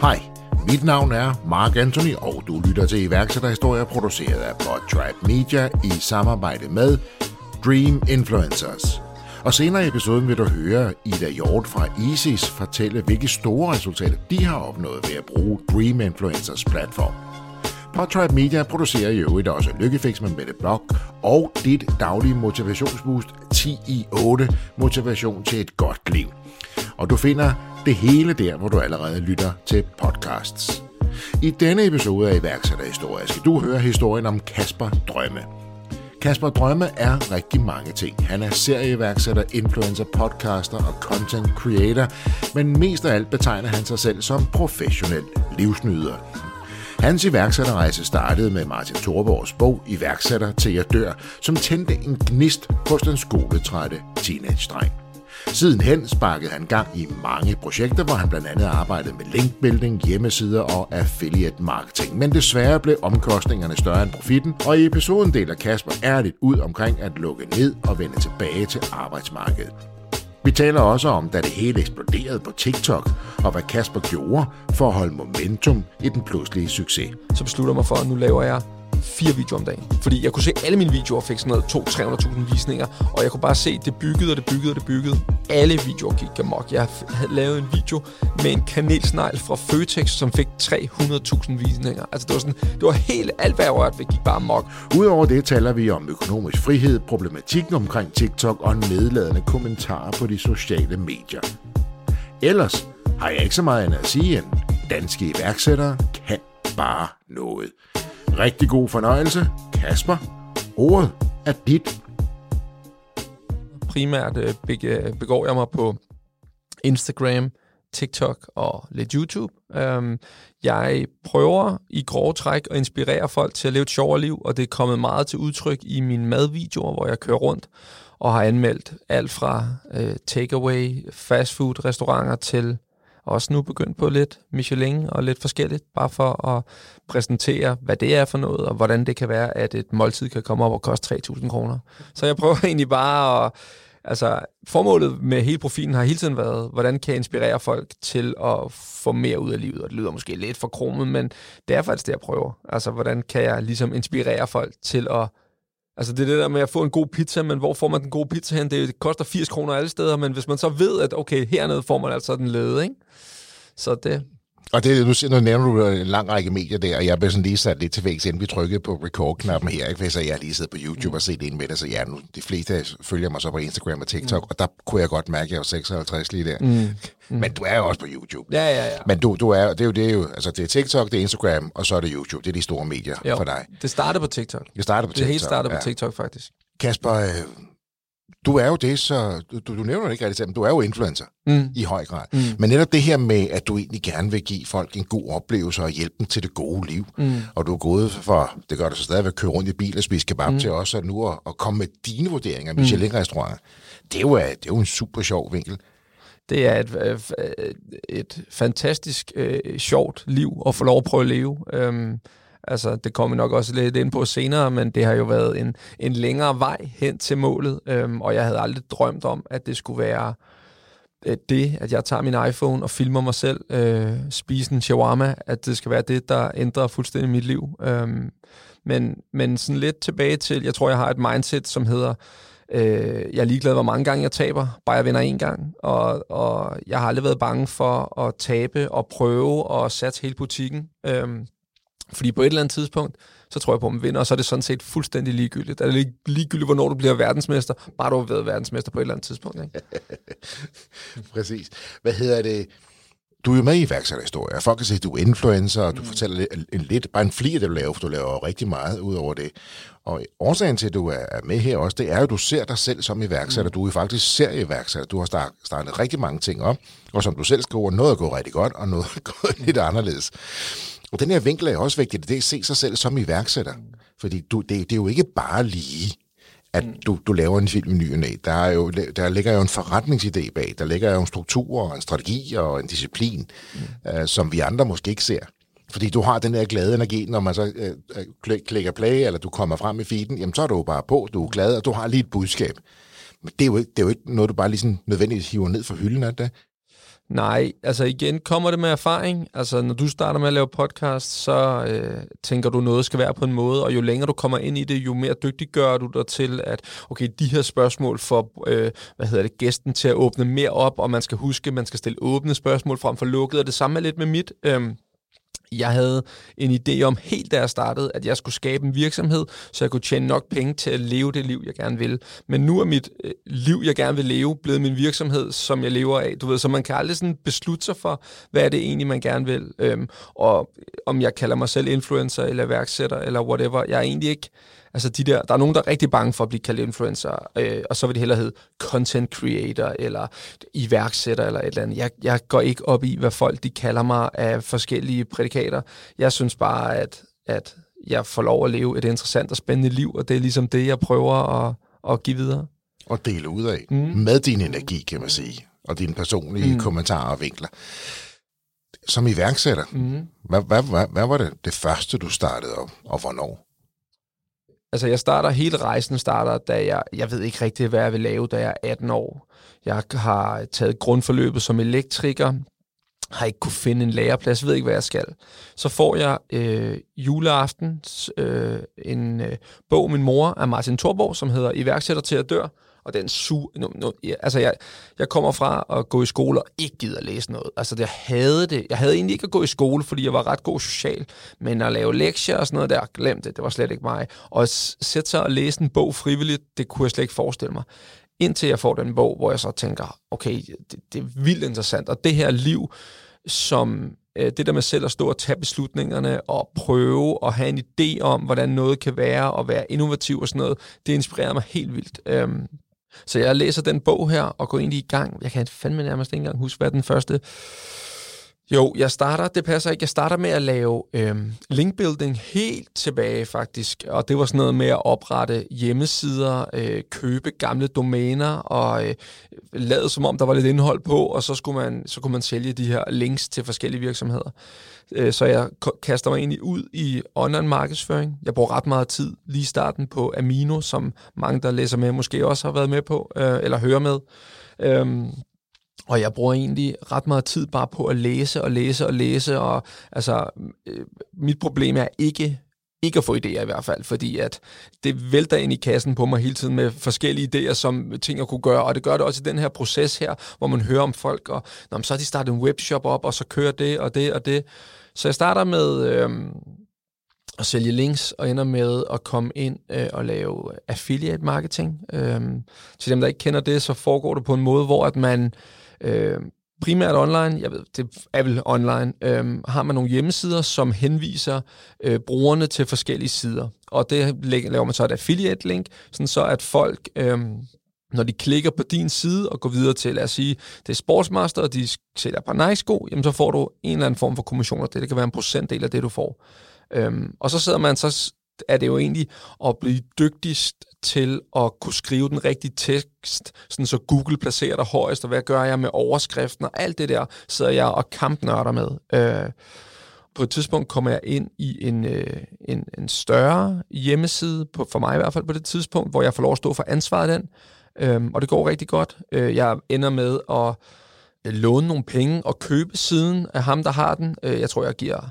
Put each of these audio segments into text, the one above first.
Hej, mit navn er Mark Anthony, og du lytter til iværksætterhistorier produceret af Podtribe Media i samarbejde med Dream Influencers. Og senere i episoden vil du høre Ida Hjort fra Isis fortælle, hvilke store resultater de har opnået ved at bruge Dream Influencers platform. Podtribe Media producerer i øvrigt også Lykkefix med Mette Blok og dit daglige motivationsboost 10 i 8 motivation til et godt liv. Og du finder det hele der, hvor du allerede lytter til podcasts. I denne episode af iværksætterhistorie skal du høre historien om Kasper Drømme. Kasper Drømme er rigtig mange ting. Han er serieværksætter, influencer, podcaster og content creator, men mest af alt betegner han sig selv som professionel livsnyder. Hans iværksætterrejse startede med Martin Thorborgs bog Iværksætter til jeg dør, som tændte en gnist hos den skoletrætte teenage-dreng. Sidenhen sparkede han gang i mange projekter, hvor han blandt andet arbejdede med linkbuilding, hjemmesider og affiliate marketing. Men desværre blev omkostningerne større end profitten, og i episoden deler Kasper ærligt ud omkring at lukke ned og vende tilbage til arbejdsmarkedet. Vi taler også om, da det hele eksploderede på TikTok, og hvad Kasper gjorde for at holde momentum i den pludselige succes. Så beslutter mig for, at nu laver jeg fire videoer om dagen. Fordi jeg kunne se, alle mine videoer fik sådan noget 200-300.000 visninger, og jeg kunne bare se, det byggede, og det byggede, og det byggede. Alle videoer gik amok. Jeg havde lavet en video med en kanelsnegl fra Føtex, som fik 300.000 visninger. Altså det var sådan, det var helt alt, hvad jeg rørte ved, gik bare amok. Udover det taler vi om økonomisk frihed, problematikken omkring TikTok og nedladende kommentarer på de sociale medier. Ellers har jeg ikke så meget andet at sige, end danske iværksættere kan bare noget. Rigtig god fornøjelse. Kasper, ordet er dit. Primært øh, øh, begår jeg mig på Instagram, TikTok og lidt YouTube. Um, jeg prøver i grove træk at inspirere folk til at leve et sjovere liv, og det er kommet meget til udtryk i mine madvideoer, hvor jeg kører rundt og har anmeldt alt fra øh, takeaway, fastfood restauranter til også nu begyndt på lidt Michelin og lidt forskelligt, bare for at præsentere, hvad det er for noget, og hvordan det kan være, at et måltid kan komme op og koste 3.000 kroner. Så jeg prøver egentlig bare at... Altså, formålet med hele profilen har hele tiden været, hvordan kan jeg inspirere folk til at få mere ud af livet, og det lyder måske lidt for kromet, men det er faktisk det, jeg prøver. Altså, hvordan kan jeg ligesom inspirere folk til at Altså det er det der med at få en god pizza, men hvor får man den gode pizza hen? Det koster 80 kroner alle steder, men hvis man så ved, at okay, hernede får man altså den lede, ikke? Så det, og det, nu, nu nævner du en lang række medier der, og jeg blev sådan lige sat lidt til vægs, inden vi trykkede på record-knappen her, ikke? så jeg har lige siddet på YouTube og set ind med det, så ja, nu, de fleste følger mig så på Instagram og TikTok, mm. og der kunne jeg godt mærke, at jeg var 56 lige der. Mm. Mm. Men du er jo også på YouTube. Ja, ja, ja. Men du, du er, det er jo det er jo, altså det er TikTok, det er Instagram, og så er det YouTube. Det er de store medier jo, for dig. det startede på TikTok. Det startede på TikTok. Det hele startede ja. på TikTok, faktisk. Kasper, øh, du er jo det, så du, du nævner det ikke rigtig men du er jo influencer mm. i høj grad. Mm. Men netop det her med, at du egentlig gerne vil give folk en god oplevelse og hjælpe dem til det gode liv, mm. og du er gået for, det gør du så stadig, at køre rundt i bil og spise kebab mm. til også, at nu at, at komme med dine vurderinger af Michelin-restauranter. Det er, jo, det er jo en super sjov vinkel. Det er et, øh, et fantastisk øh, sjovt liv at få lov at prøve at leve. Øhm, Altså, det kommer vi nok også lidt ind på senere, men det har jo været en, en længere vej hen til målet, øhm, og jeg havde aldrig drømt om, at det skulle være øh, det, at jeg tager min iPhone og filmer mig selv øh, spise en shawarma, at det skal være det, der ændrer fuldstændig mit liv. Øhm, men, men sådan lidt tilbage til, jeg tror, jeg har et mindset, som hedder, øh, jeg er ligeglad, hvor mange gange jeg taber, bare jeg vinder en gang. Og, og jeg har aldrig været bange for at tabe og prøve og satse hele butikken. Øhm, fordi på et eller andet tidspunkt, så tror jeg på, at man vinder, og så er det sådan set fuldstændig ligegyldigt. Det er ligegyldigt, hvornår du bliver verdensmester, bare du har været verdensmester på et eller andet tidspunkt. Ikke? Præcis. Hvad hedder det? Du er jo med i iværksætterhistorie. Folk kan sige, at du er influencer, og du mm. fortæller lidt, en, lidt, bare en fli af det, du laver, for du laver rigtig meget ud over det. Og årsagen til, at du er med her også, det er jo, at du ser dig selv som iværksætter. Mm. Du er faktisk serieiværksætter. Du har startet rigtig mange ting op, og som du selv skriver, noget er gået rigtig godt, og noget er gået lidt anderledes. Og den her vinkel er også vigtig, det er at se sig selv som iværksætter. Fordi du, det, det er jo ikke bare lige, at du, du laver en film i ny og Der, er jo, der ligger jo en forretningsidé bag. Der ligger jo en struktur og en strategi og en disciplin, mm. uh, som vi andre måske ikke ser. Fordi du har den der glade energi, når man så uh, klikker play, eller du kommer frem i feeden, jamen så er du jo bare på, du er glad, og du har lige et budskab. Men det er jo ikke, det er jo ikke noget, du bare lige sådan nødvendigvis hiver ned fra hylden af det. Nej, altså igen kommer det med erfaring. Altså når du starter med at lave podcast, så øh, tænker du noget skal være på en måde, og jo længere du kommer ind i det, jo mere dygtig gør du dig til, at okay, de her spørgsmål får øh, hvad hedder det, gæsten til at åbne mere op, og man skal huske, man skal stille åbne spørgsmål frem for lukkede, og det samme er lidt med mit. Øh, jeg havde en idé om helt da jeg startede, at jeg skulle skabe en virksomhed, så jeg kunne tjene nok penge til at leve det liv, jeg gerne vil. Men nu er mit øh, liv, jeg gerne vil leve, blevet min virksomhed, som jeg lever af. Du ved, så man kan aldrig sådan beslutte sig for, hvad er det egentlig, man gerne vil. Øhm, og om jeg kalder mig selv influencer eller værksætter eller whatever, jeg er egentlig ikke Altså de der, der er nogen, der er rigtig bange for at blive kaldt influencer, øh, og så vil det hellere hedde content creator, eller iværksætter, eller et eller andet. Jeg, jeg går ikke op i, hvad folk de kalder mig af forskellige prædikater. Jeg synes bare, at, at jeg får lov at leve et interessant og spændende liv, og det er ligesom det, jeg prøver at, at give videre. Og dele ud af. Mm. Med din energi, kan man sige, og dine personlige mm. kommentarer og vinkler. Som iværksætter, mm. hvad, hvad, hvad, hvad var det, det første, du startede op, og hvornår? Altså, jeg starter, hele rejsen starter, da jeg, jeg ved ikke rigtig, hvad jeg vil lave, da jeg er 18 år. Jeg har taget grundforløbet som elektriker, har ikke kunne finde en læreplads, ved ikke, hvad jeg skal. Så får jeg øh, juleaften øh, en øh, bog, min mor, af Martin Thorborg, som hedder Iværksætter til at dør og den su... No, no, ja, altså, jeg, jeg kommer fra at gå i skole og ikke gider at læse noget. Altså, jeg havde det. Jeg havde egentlig ikke at gå i skole, fordi jeg var ret god social. Men at lave lektier og sådan noget der, glem det. Det var slet ikke mig. Og at sætte sig og læse en bog frivilligt, det kunne jeg slet ikke forestille mig. Indtil jeg får den bog, hvor jeg så tænker, okay, det, det er vildt interessant. Og det her liv, som øh, det der med selv at stå og tage beslutningerne og prøve at have en idé om, hvordan noget kan være og være innovativ og sådan noget, det inspirerer mig helt vildt. Øhm, så jeg læser den bog her og går egentlig i gang. Jeg kan fandme nærmest ikke engang huske, hvad den første... Jo, jeg starter, det passer ikke, jeg starter med at lave øhm, linkbuilding helt tilbage faktisk, og det var sådan noget med at oprette hjemmesider, øh, købe gamle domæner og øh, lade som om der var lidt indhold på, og så, skulle man, så kunne man sælge de her links til forskellige virksomheder. Øh, så jeg kaster mig egentlig ud i online markedsføring. Jeg bruger ret meget tid lige i starten på Amino, som mange, der læser med, måske også har været med på, øh, eller hører med. Øhm, og jeg bruger egentlig ret meget tid bare på at læse og læse og læse, og altså, øh, mit problem er ikke ikke at få idéer i hvert fald, fordi at det vælter ind i kassen på mig hele tiden med forskellige idéer, som ting jeg kunne gøre, og det gør det også i den her proces her, hvor man hører om folk, og når så har de startet en webshop op, og så kører det og det og det. Så jeg starter med øh, at sælge links, og ender med at komme ind øh, og lave øh, affiliate marketing. Øh, til dem, der ikke kender det, så foregår det på en måde, hvor at man øh, primært online, jeg ved, det er vel online, øhm, har man nogle hjemmesider, som henviser øh, brugerne til forskellige sider. Og det laver man så et affiliate-link, sådan så at folk... Øhm, når de klikker på din side og går videre til, lad os sige, det er Sportsmaster, og de sælger på Nike-sko, jamen så får du en eller anden form for kommission, og det, det kan være en procentdel af det, du får. Øhm, og så sidder man, så er det jo egentlig at blive dygtigst til at kunne skrive den rigtige tekst, sådan så Google placerer dig højest, og hvad gør jeg med overskriften, og alt det der sidder jeg og kampnørder med. Øh, på et tidspunkt kommer jeg ind i en, øh, en, en større hjemmeside, på, for mig i hvert fald på det tidspunkt, hvor jeg får lov at stå for ansvaret den, øh, og det går rigtig godt. Øh, jeg ender med at øh, låne nogle penge og købe siden af ham, der har den. Øh, jeg tror, jeg giver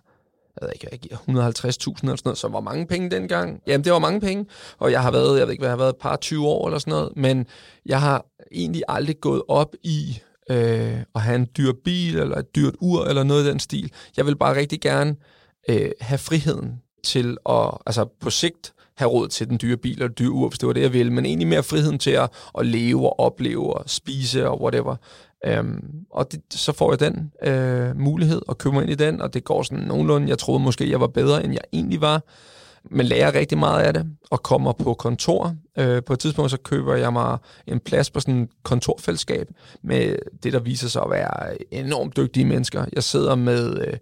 jeg ved ikke, jeg giver 150.000 eller sådan noget, så var mange penge dengang. Jamen, det var mange penge, og jeg har været, jeg ved ikke, hvad jeg har været, et par 20 år eller sådan noget, men jeg har egentlig aldrig gået op i øh, at have en dyr bil, eller et dyrt ur, eller noget i den stil. Jeg vil bare rigtig gerne øh, have friheden til at, altså på sigt, have råd til den dyre bil eller dyre ur, hvis det var det, jeg ville, men egentlig mere friheden til at, at leve og opleve og spise og whatever. Øhm, og det, så får jeg den øh, mulighed og mig ind i den, og det går sådan nogenlunde. Jeg troede måske, jeg var bedre, end jeg egentlig var, men lærer rigtig meget af det og kommer på kontor. Øh, på et tidspunkt så køber jeg mig en plads på sådan et kontorfællesskab med det, der viser sig at være enormt dygtige mennesker. Jeg sidder med... Øh,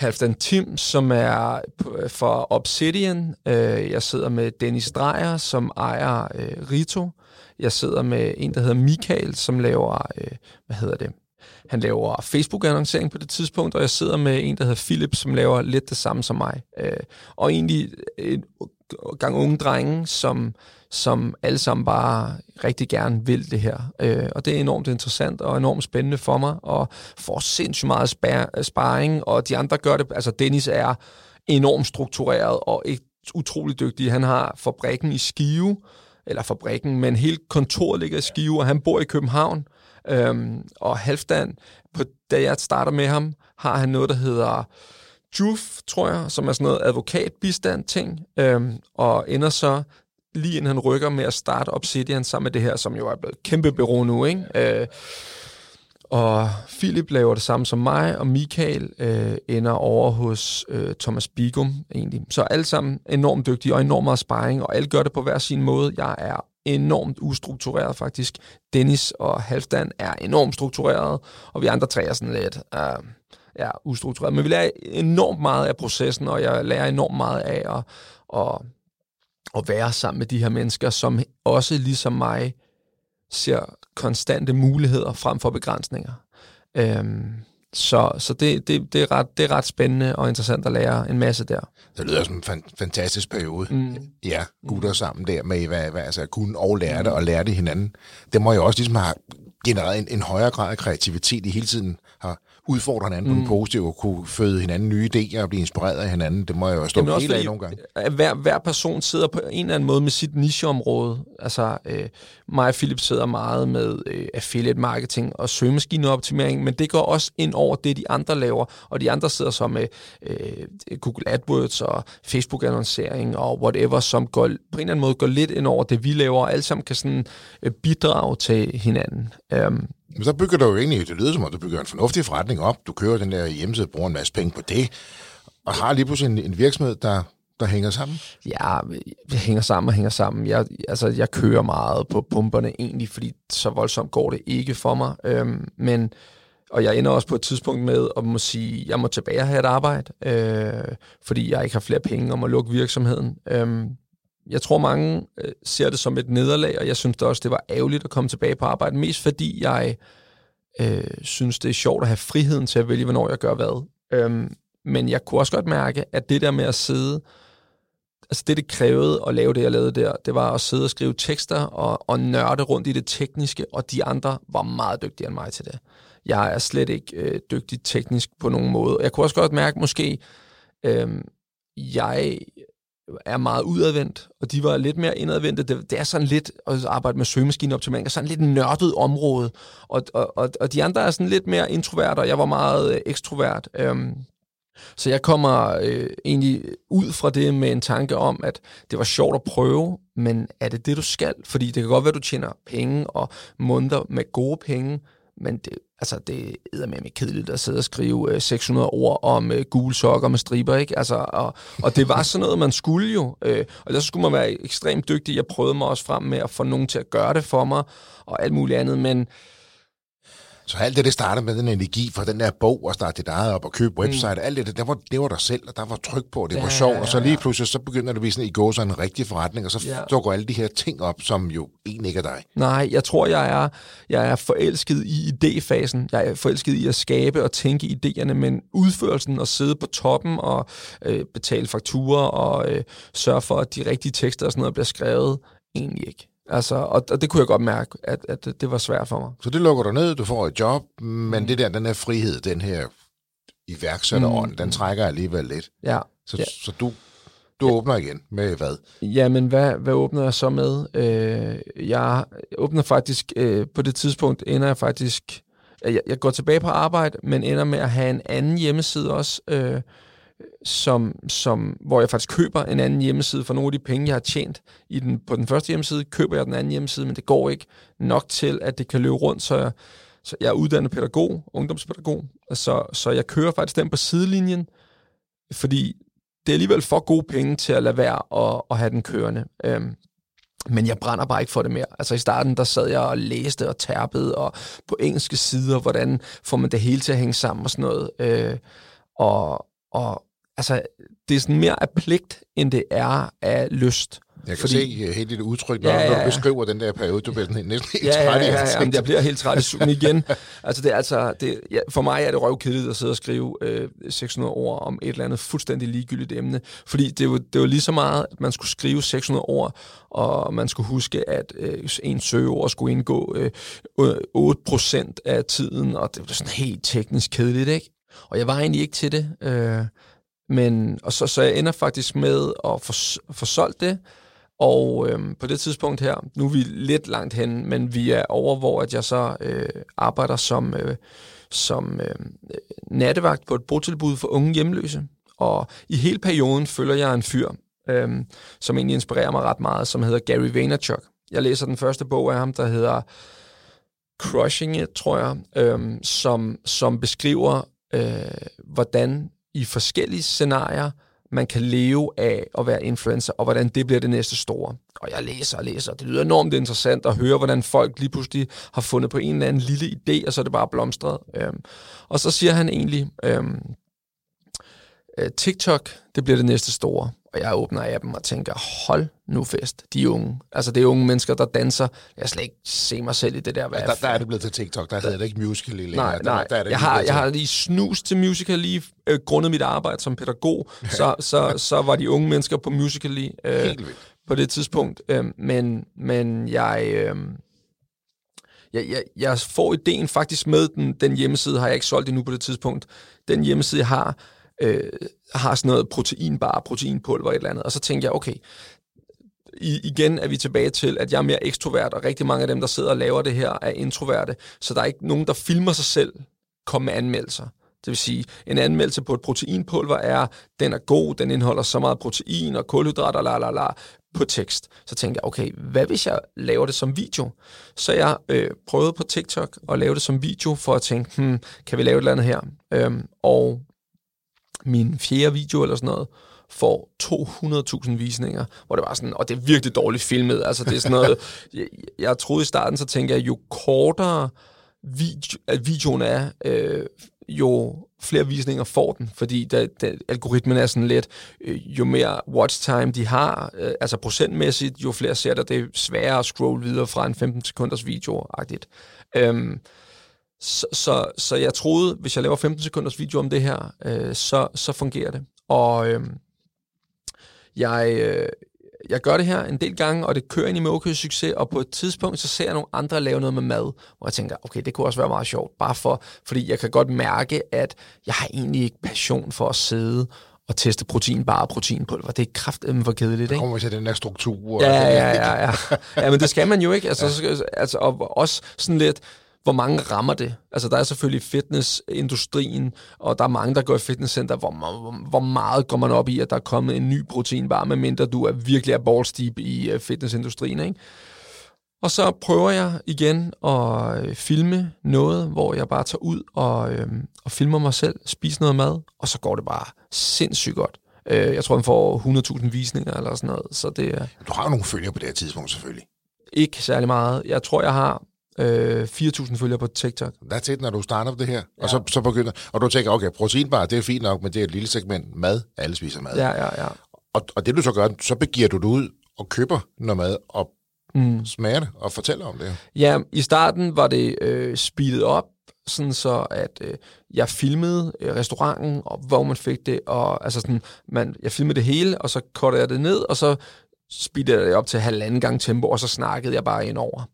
Halfdan Tim, som er øh, for Obsidian. Øh, jeg sidder med Dennis Dreyer, som ejer øh, Rito. Jeg sidder med en, der hedder Michael, som laver, hvad hedder det, han laver Facebook-annoncering på det tidspunkt, og jeg sidder med en, der hedder Philip, som laver lidt det samme som mig. Øh, og egentlig en gang unge drenge, som, som alle sammen bare rigtig gerne vil det her. Øh, og det er enormt interessant og enormt spændende for mig, og får sindssygt meget sparring, og de andre gør det, altså Dennis er enormt struktureret og utrolig dygtig. Han har fabrikken i Skive, eller fabrikken, men hele kontoret ligger i Skive, og han bor i København. Øhm, og Halfdan, på, da jeg starter med ham, har han noget, der hedder JUF, tror jeg, som er sådan noget advokatbistand-ting, øhm, og ender så lige inden han rykker med at starte Obsidian sammen med det her, som jo er blevet kæmpe bureau nu, ikke? Øh, og Philip laver det samme som mig, og Michael øh, ender over hos øh, Thomas Bigum egentlig. Så alle sammen enormt dygtige og enormt meget sparring, og alle gør det på hver sin måde. Jeg er enormt ustruktureret faktisk. Dennis og Halfdan er enormt struktureret, og vi andre tre er sådan lidt uh, ja, ustruktureret. Men vi lærer enormt meget af processen, og jeg lærer enormt meget af at, at, at være sammen med de her mennesker, som også ligesom mig ser konstante muligheder frem for begrænsninger. Øhm, så så det, det, det, er ret, det er ret spændende og interessant at lære en masse der. Det lyder som en fan, fantastisk periode. Mm. Ja, gutter sammen der med, hvad, hvad altså, kunne og lære det, og lære det hinanden. Det må jo også ligesom have genereret en, en højere grad af kreativitet i hele tiden udfordre hinanden mm. på den positive, og kunne føde hinanden nye idéer og blive inspireret af hinanden. Det må jeg jo stå Jamen helt af nogle gange. Hver, hver person sidder på en eller anden måde med sit nicheområde. Altså, øh, mig og Philip sidder meget med øh, affiliate marketing og søgemaskineoptimering, men det går også ind over det, de andre laver, og de andre sidder så med øh, Google AdWords og Facebook-annoncering og whatever, som går, på en eller anden måde går lidt ind over det, vi laver, og alle sammen kan sådan øh, bidrage til hinanden. Um, men så bygger du jo egentlig, det lyder som om, du bygger en fornuftig forretning op. Du kører den der hjemmeside, bruger en masse penge på det, og har lige pludselig en, en virksomhed, der, der hænger sammen? Ja, det hænger sammen og hænger sammen. Jeg, altså, jeg kører meget på pumperne egentlig, fordi så voldsomt går det ikke for mig. Øhm, men, og jeg ender også på et tidspunkt med at må sige, jeg må tilbage og have et arbejde, øh, fordi jeg ikke har flere penge om at lukke virksomheden. Øhm, jeg tror, mange øh, ser det som et nederlag, og jeg synes det også, det var ærgerligt at komme tilbage på arbejde. Mest fordi jeg øh, synes, det er sjovt at have friheden til at vælge, hvornår jeg gør hvad. Øhm, men jeg kunne også godt mærke, at det der med at sidde, altså det, det krævede at lave det, jeg lavede der, det var at sidde og skrive tekster og, og nørde rundt i det tekniske, og de andre var meget dygtigere end mig til det. Jeg er slet ikke øh, dygtig teknisk på nogen måde. Jeg kunne også godt mærke, måske, øh, jeg er meget udadvendt, og de var lidt mere indadvendte. Det, det er sådan lidt at arbejde med søgemaskineoptimering, og sådan lidt nørdet område. Og, og, og, og de andre er sådan lidt mere introvert, og jeg var meget øh, ekstrovert. Øhm, så jeg kommer øh, egentlig ud fra det med en tanke om, at det var sjovt at prøve, men er det det, du skal? Fordi det kan godt være, at du tjener penge og måneder med gode penge, men det, altså, det er med kedeligt at sidde og skrive øh, 600 ord om øh, gule sokker med striber, ikke? Altså, og, og det var sådan noget, man skulle jo. Øh, og der skulle man være ekstremt dygtig. Jeg prøvede mig også frem med at få nogen til at gøre det for mig, og alt muligt andet, men så alt det, det startede med den energi fra den der bog, og starte dit eget op og købe mm. website, mm. alt det, det var, det var dig selv, og der var tryk på, og det ja, var sjovt, og så lige pludselig, så begynder det at blive sådan, i går så en rigtig forretning, og så ja. dukker alle de her ting op, som jo egentlig ikke er dig. Nej, jeg tror, jeg er, jeg er forelsket i idéfasen. Jeg er forelsket i at skabe og tænke idéerne, men udførelsen og sidde på toppen og øh, betale fakturer og øh, sørge for, at de rigtige tekster og sådan noget bliver skrevet, egentlig ikke. Altså, og, og det kunne jeg godt mærke, at, at det var svært for mig. Så det lukker du ned, du får et job, men mm. det der, den her frihed, den her iværksætterånd, mm. den trækker alligevel lidt. Ja. Så, ja. så du, du ja. åbner igen med hvad? Jamen, hvad, hvad åbner jeg så med? Øh, jeg åbner faktisk, øh, på det tidspunkt ender jeg faktisk, jeg, jeg går tilbage på arbejde, men ender med at have en anden hjemmeside også, øh, som, som, hvor jeg faktisk køber en anden hjemmeside for nogle af de penge, jeg har tjent i den, på den første hjemmeside, køber jeg den anden hjemmeside, men det går ikke nok til, at det kan løbe rundt, så jeg, så jeg er uddannet pædagog, ungdomspædagog, så, så jeg kører faktisk den på sidelinjen, fordi det er alligevel for gode penge til at lade være at, at have den kørende. Øhm, men jeg brænder bare ikke for det mere. Altså i starten, der sad jeg og læste og tærpede, og på engelske sider, hvordan får man det hele til at hænge sammen og sådan noget. Øh, og, og, altså, det er sådan mere af pligt, end det er af lyst. Jeg kan Fordi, se helt dit udtryk, når, ja, ja, ja. når du beskriver den der periode, du bliver næsten helt ja, træt ja, ja, ja, ja, jeg bliver helt træt i sugen igen. altså, det er altså, det, ja, for mig er det røvkedeligt at sidde og skrive øh, 600 ord om et eller andet fuldstændig ligegyldigt emne. Fordi det var, det var lige så meget, at man skulle skrive 600 ord, og man skulle huske, at øh, en søgeord skulle indgå øh, 8% af tiden, og det var sådan helt teknisk kedeligt, ikke? Og jeg var egentlig ikke til det. Øh, men, og så, så jeg ender faktisk med at få, få solgt det, og øhm, på det tidspunkt her, nu er vi lidt langt hen, men vi er over, hvor at jeg så øh, arbejder som, øh, som øh, nattevagt på et botilbud for unge hjemløse. Og i hele perioden følger jeg en fyr, øhm, som egentlig inspirerer mig ret meget, som hedder Gary Vaynerchuk. Jeg læser den første bog af ham, der hedder Crushing It, tror jeg, øhm, som, som beskriver, øh, hvordan i forskellige scenarier, man kan leve af at være influencer, og hvordan det bliver det næste store. Og jeg læser og læser, det lyder enormt interessant at høre, hvordan folk lige pludselig har fundet på en eller anden lille idé, og så er det bare blomstret. Øhm, og så siger han egentlig, øhm, TikTok, det bliver det næste store. Og jeg åbner appen og tænker, hold nu fest, de unge. Altså det er unge mennesker, der danser. Jeg slet ikke se mig selv i det der. Hvad altså, der, der er det blevet til TikTok, der hedder det ikke musical længere. Nej, nej. Der, der er det jeg, har, jeg har lige snus til musical lige øh, grundet mit arbejde som pædagog, så, så, så var de unge mennesker på musical lige øh, på det tidspunkt. Øh, men, men jeg... Øh, jeg, jeg, jeg får ideen faktisk med den, den hjemmeside, har jeg ikke solgt endnu på det tidspunkt. Den hjemmeside, jeg har, øh, har sådan noget proteinbar, proteinpulver et eller andet. Og så tænkte jeg, okay, i, igen er vi tilbage til, at jeg er mere ekstrovert, og rigtig mange af dem, der sidder og laver det her, er introverte. Så der er ikke nogen, der filmer sig selv, komme med anmeldelser. Det vil sige, en anmeldelse på et proteinpulver er, den er god, den indeholder så meget protein og kulhydrater, la la la, på tekst. Så tænkte jeg, okay, hvad hvis jeg laver det som video? Så jeg øh, prøvede på TikTok at lave det som video, for at tænke, hmm, kan vi lave et eller andet her? Øhm, og min fjerde video eller sådan noget, får 200.000 visninger, hvor det var sådan, og det er virkelig dårligt filmet, altså det er sådan noget, jeg, jeg troede i starten, så tænkte jeg, jo kortere video, at videoen er, øh, jo flere visninger får den, fordi da, da algoritmen er sådan lidt, øh, jo mere watch time de har, øh, altså procentmæssigt, jo flere ser der, det er sværere at scrolle videre fra en 15 sekunders video-agtigt. Øhm, så, så, så jeg troede, hvis jeg laver 15 sekunders video om det her, øh, så, så fungerer det. Og øh, jeg, øh, jeg gør det her en del gange, og det kører ind i med okay succes, og på et tidspunkt, så ser jeg nogle andre lave noget med mad, hvor jeg tænker, okay, det kunne også være meget sjovt, bare for, fordi jeg kan godt mærke, at jeg har egentlig ikke passion for at sidde og teste protein, bare proteinpulver. Det er kraftigt for kedeligt, ikke? Der kommer til den der struktur. Ja, ja, ja, ja. Ja, men det skal man jo ikke. Altså, ja. altså, og også sådan lidt, hvor mange rammer det? Altså, der er selvfølgelig fitnessindustrien, og der er mange, der går i fitnesscenter. Hvor, hvor, hvor meget går man op i, at der er kommet en ny proteinbar, medmindre du er virkelig er ballsteep i uh, fitnessindustrien, ikke? Og så prøver jeg igen at øh, filme noget, hvor jeg bare tager ud og, øhm, og filmer mig selv, spiser noget mad, og så går det bare sindssygt godt. Øh, jeg tror, den får 100.000 visninger eller sådan noget. Så det, øh, du har jo nogle følgere på det her tidspunkt, selvfølgelig. Ikke særlig meget. Jeg tror, jeg har øh, 4.000 følgere på TikTok. That's it, når du starter det her. Ja. Og så, så begynder, og du tænker, okay, proteinbar, det er fint nok, men det er et lille segment mad. Alle spiser mad. Ja, ja, ja. Og, og det du så gør, så begiver du dig ud og køber noget mad og mm. smager det og fortæller om det. Ja, i starten var det øh, speedet op, sådan så at øh, jeg filmede øh, restauranten, og hvor man fik det, og altså sådan, man, jeg filmede det hele, og så kortede jeg det ned, og så speedede jeg det op til halvanden gang tempo, og så snakkede jeg bare ind over.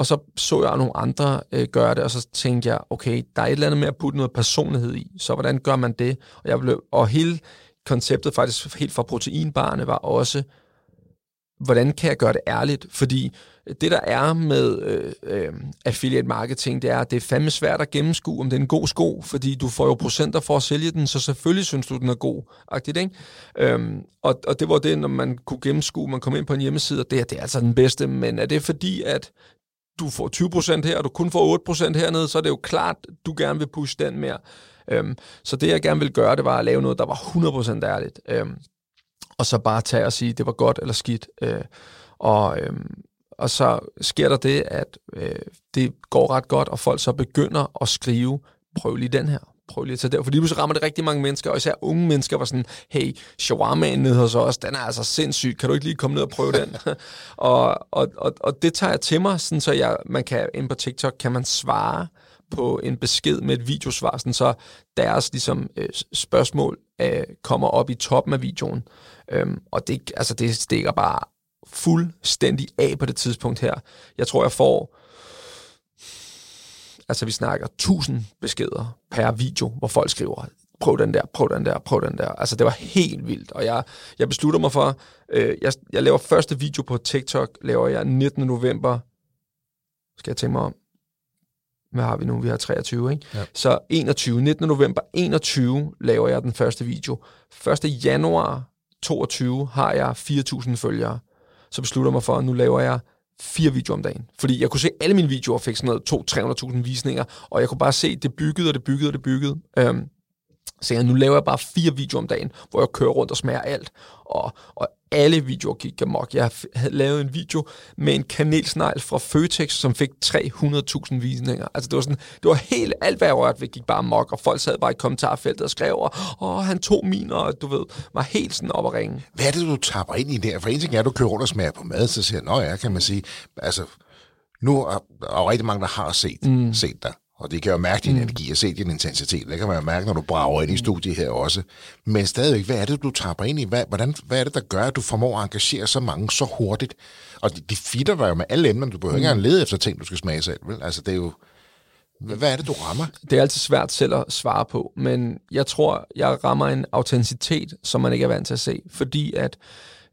Og så så jeg nogle andre øh, gøre det, og så tænkte jeg, okay, der er et eller andet med at putte noget personlighed i, så hvordan gør man det? Og, jeg blev, og hele konceptet faktisk helt fra proteinbarne var også, hvordan kan jeg gøre det ærligt? Fordi det, der er med øh, øh, affiliate marketing, det er, at det er fandme svært at gennemskue, om det er en god sko, fordi du får jo procenter for at sælge den, så selvfølgelig synes du, den er god. Agtigt, ikke? Øhm, og, og det var det, når man kunne gennemskue, man kom ind på en hjemmeside, og det, her, det er altså den bedste, men er det fordi, at du får 20% her, og du kun får 8% hernede, så er det jo klart, du gerne vil pushe den mere. Øhm, så det, jeg gerne vil gøre, det var at lave noget, der var 100% ærligt. Øhm, og så bare tage og sige, det var godt eller skidt. Øh, og, øhm, og så sker der det, at øh, det går ret godt, og folk så begynder at skrive, prøv lige den her, prøv lige at tage der. Fordi så rammer det rigtig mange mennesker, og især unge mennesker var sådan, hey, shawarmaen nede hos os, den er altså sindssyg, kan du ikke lige komme ned og prøve den? og, og, og, og det tager jeg til mig, sådan, så jeg, man kan, ind på TikTok kan man svare på en besked med et videosvar, sådan, så deres ligesom, øh, spørgsmål øh, kommer op i toppen af videoen. Øhm, og det, altså, det stikker bare fuldstændig af på det tidspunkt her. Jeg tror, jeg får Altså, vi snakker 1000 beskeder per video, hvor folk skriver, prøv den der, prøv den der, prøv den der. Altså, det var helt vildt, og jeg, jeg beslutter mig for, øh, jeg, jeg laver første video på TikTok, laver jeg 19. november, skal jeg tænke mig om, hvad har vi nu? Vi har 23, ikke? Ja. Så 21, 19. november 21 laver jeg den første video. 1. januar 22 har jeg 4.000 følgere. Så beslutter mig for, at nu laver jeg fire videoer om dagen. Fordi jeg kunne se, at alle mine videoer fik sådan noget 200-300.000 visninger, og jeg kunne bare se, at det byggede, og det byggede, og det byggede. Øhm, så jeg, nu laver jeg bare fire videoer om dagen, hvor jeg kører rundt og smager alt. Og, og alle videoer gik amok. Jeg havde lavet en video med en kanelsnegl fra Føtex, som fik 300.000 visninger. Altså det var sådan, det var helt alt, hvad jeg rørte ved, gik bare amok, og folk sad bare i kommentarfeltet og skrev, og han tog min, og du ved, var helt sådan op at ringe. Hvad er det, du tapper ind i der? For en ting er, at du kører rundt og smager på mad, så siger nå ja, kan man sige, altså, nu er der rigtig mange, der har set, mm. set dig. Og det kan jo mærke din mm. energi og se din intensitet. Det kan man jo mærke, når du brager ind i studiet her også. Men stadigvæk, hvad er det, du taber ind i? Hvad, hvordan, hvad er det, der gør, at du formår at engagere så mange så hurtigt? Og de, de fitter dig jo med alle emner. Du behøver mm. ikke engang lede efter ting, du skal smage selv. Vel? Altså, det er jo... Hvad er det, du rammer? Det er altid svært selv at svare på, men jeg tror, jeg rammer en autenticitet, som man ikke er vant til at se, fordi at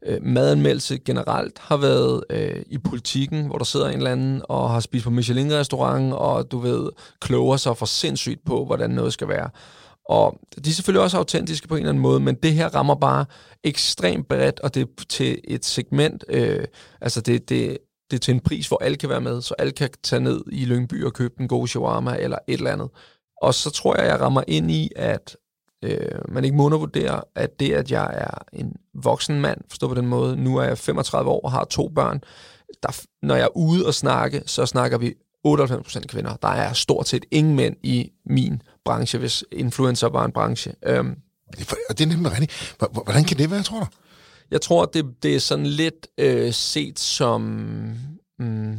øh, madanmeldelse generelt har været øh, i politikken, hvor der sidder en eller anden og har spist på Michelin-restaurant, og du ved, kloger sig for sindssygt på, hvordan noget skal være. Og de er selvfølgelig også autentiske på en eller anden måde, men det her rammer bare ekstremt bredt, og det er til et segment, øh, altså det, det, det er til en pris, hvor alle kan være med, så alle kan tage ned i Lyngby og købe en god shawarma eller et eller andet. Og så tror jeg, jeg rammer ind i, at øh, man ikke må undervurdere, at det, at jeg er en voksen mand, forstå på den måde, nu er jeg 35 år og har to børn, der, når jeg er ude og snakke, så snakker vi 98% kvinder. Der er stort set ingen mænd i min branche, hvis influencer var en branche. Øhm, og det er nemlig rigtigt. Hvordan kan det være, tror du? Jeg tror, det, det er sådan lidt øh, set som... Mm,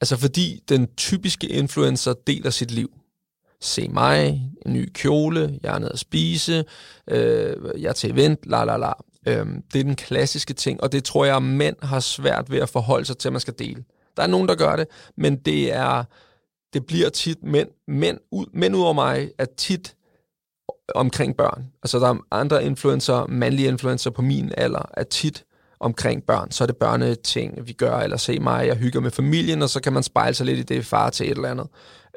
altså fordi den typiske influencer deler sit liv se mig, en ny kjole, jeg er nede at spise, øh, jeg er til event, la la la. Øh, det er den klassiske ting, og det tror jeg, at mænd har svært ved at forholde sig til, at man skal dele. Der er nogen, der gør det, men det er det bliver tit mænd, mænd, ud, mænd ud over mig er tit omkring børn. Altså der er andre influencer, mandlige influencer på min alder, er tit omkring børn. Så er det børneting, vi gør, eller se mig, jeg hygger med familien, og så kan man spejle sig lidt i det far til et eller andet.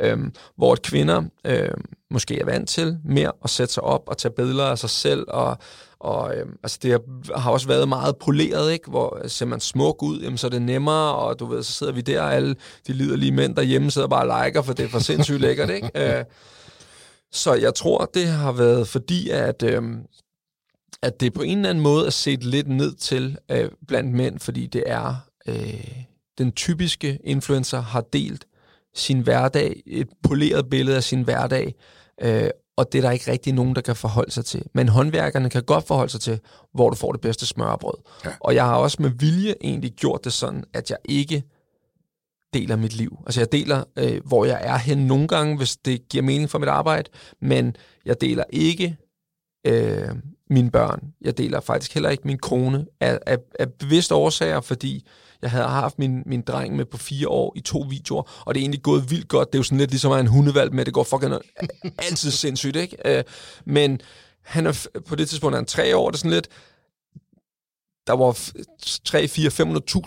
Øhm, hvor kvinder øhm, måske er vant til mere at sætte sig op og tage billeder af sig selv, og, og øhm, altså det har også været meget poleret, ikke? hvor ser man smuk ud, jamen, så er det nemmere, og du ved, så sidder vi der, og alle de liderlige mænd derhjemme sidder bare og liker, for det er for sindssygt lækkert. Ikke? Øh, så jeg tror, det har været fordi, at, øhm, at det på en eller anden måde er set lidt ned til øh, blandt mænd, fordi det er øh, den typiske influencer har delt sin hverdag, et poleret billede af sin hverdag, øh, og det er der ikke rigtig nogen, der kan forholde sig til. Men håndværkerne kan godt forholde sig til, hvor du får det bedste smørbrød. Ja. Og jeg har også med vilje egentlig gjort det sådan, at jeg ikke deler mit liv. Altså jeg deler, øh, hvor jeg er hen nogle gange, hvis det giver mening for mit arbejde, men jeg deler ikke øh, mine børn. Jeg deler faktisk heller ikke min kone af, af, af bevidste årsager, fordi jeg havde haft min, min dreng med på fire år i to videoer, og det er egentlig gået vildt godt. Det er jo sådan lidt ligesom at en hundevalg med, det går fucking altid sindssygt, ikke? Øh, men han er, på det tidspunkt er han tre år, det er sådan lidt, der var 3, 4,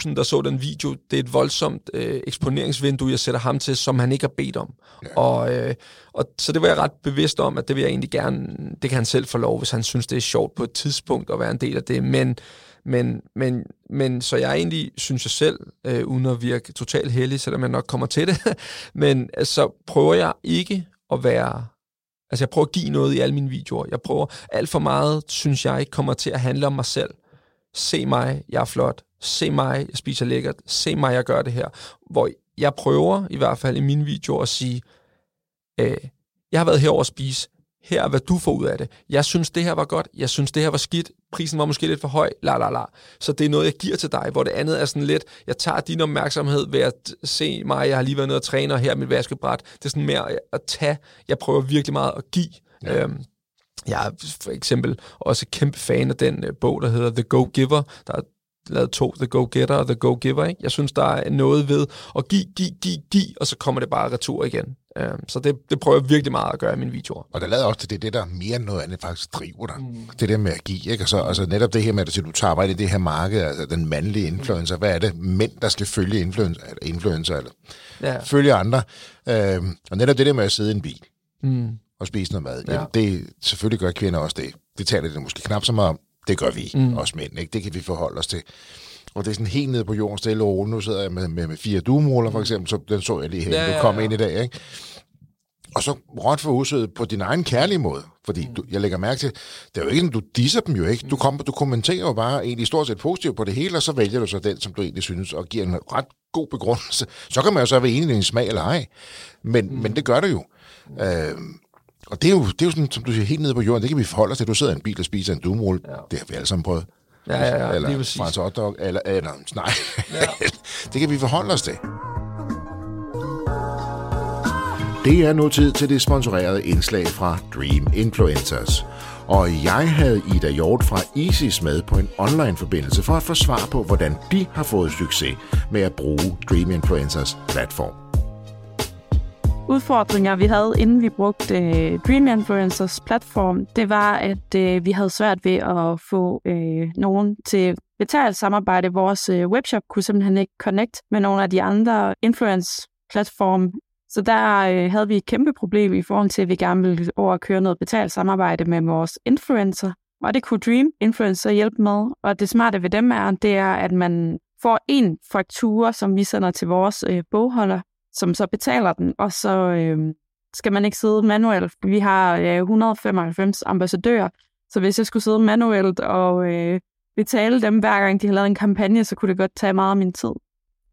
500.000, der så den video. Det er et voldsomt øh, eksponeringsvindue, jeg sætter ham til, som han ikke har bedt om. Ja. Og, øh, og, så det var jeg ret bevidst om, at det vil jeg egentlig gerne, det kan han selv få lov, hvis han synes, det er sjovt på et tidspunkt at være en del af det. Men men, men, men så jeg egentlig, synes jeg selv, øh, uden at virke totalt heldig, selvom jeg nok kommer til det, men øh, så altså, prøver jeg ikke at være... Altså jeg prøver at give noget i alle mine videoer. Jeg prøver alt for meget, synes jeg, ikke kommer til at handle om mig selv. Se mig, jeg er flot. Se mig, jeg spiser lækkert. Se mig, jeg gør det her. Hvor jeg prøver, i hvert fald i mine videoer, at sige, øh, jeg har været herover at spise her er, hvad du får ud af det. Jeg synes, det her var godt. Jeg synes, det her var skidt. Prisen var måske lidt for høj. La, la, la. Så det er noget, jeg giver til dig, hvor det andet er sådan lidt, jeg tager din opmærksomhed ved at se mig, jeg har lige været nede og træne, og her er mit vaskebræt. Det er sådan mere at tage. Jeg prøver virkelig meget at give. Ja. Øhm, jeg er for eksempel også kæmpe fan af den uh, bog, der hedder The Go Giver. Der er lavet to, The Go Getter og The Go Giver. Ikke? Jeg synes, der er noget ved at give, give, give, give, og så kommer det bare retur igen. Um, så det, det prøver jeg virkelig meget at gøre i mine videoer. Og der lader også til det, det der mere end noget andet faktisk driver dig. Mm. Det der med at give, ikke? Og så, altså netop det her med, at du tager arbejde i det her marked, altså den mandlige influencer, hvad er det? Mænd, der skal følge influencer, eller, influencer, eller ja. følge andre. Um, og netop det der med at sidde i en bil. Mm og spise noget mad. Ja. Jamen, det, selvfølgelig gør kvinder også det. Det taler det måske knap så meget om. Det gør vi, mm. også mænd. Ikke? Det kan vi forholde os til. Og det er sådan helt nede på jorden, stille og Nu sidder jeg med, med, med fire duemåler, for eksempel, så den så jeg lige her, ja, du kom ja, ja. ind i dag. Ikke? Og så råt for usødet på din egen kærlige måde. Fordi du, jeg lægger mærke til, det er jo ikke sådan, du disser dem jo ikke. Du, kom, du kommenterer jo bare egentlig stort set positivt på det hele, og så vælger du så den, som du egentlig synes, og giver en ret god begrundelse. Så kan man jo så være enig i din smag eller ej. Men, mm. men det gør det jo. Øh, og det er, jo, det er jo sådan, som du siger, helt nede på jorden, det kan vi forholde os til. Du sidder i en bil og spiser en dumrulle. Ja. Det har vi alle sammen prøvet. Ja, ja, ja. Eller Frans Hotdog, eller, eller nej. Ja. det kan vi forholde os til. Det er nu tid til det sponsorerede indslag fra Dream Influencers. Og jeg havde Ida Hjort fra Isis med på en online-forbindelse for at få svar på, hvordan de har fået succes med at bruge Dream Influencers platform udfordringer, vi havde, inden vi brugte øh, Dream Influencers platform, det var, at øh, vi havde svært ved at få øh, nogen til betalt samarbejde. Vores øh, webshop kunne simpelthen ikke connect med nogle af de andre influence-platforme. Så der øh, havde vi et kæmpe problem i forhold til, at vi gerne ville over at køre noget betalt samarbejde med vores influencer. Og det kunne Dream Influencer hjælpe med. Og det smarte ved dem er, det er, at man får en faktura, som vi sender til vores øh, bogholder, som så betaler den, og så øh, skal man ikke sidde manuelt. Vi har øh, 195 ambassadører, så hvis jeg skulle sidde manuelt og øh, betale dem hver gang de har lavet en kampagne, så kunne det godt tage meget af min tid.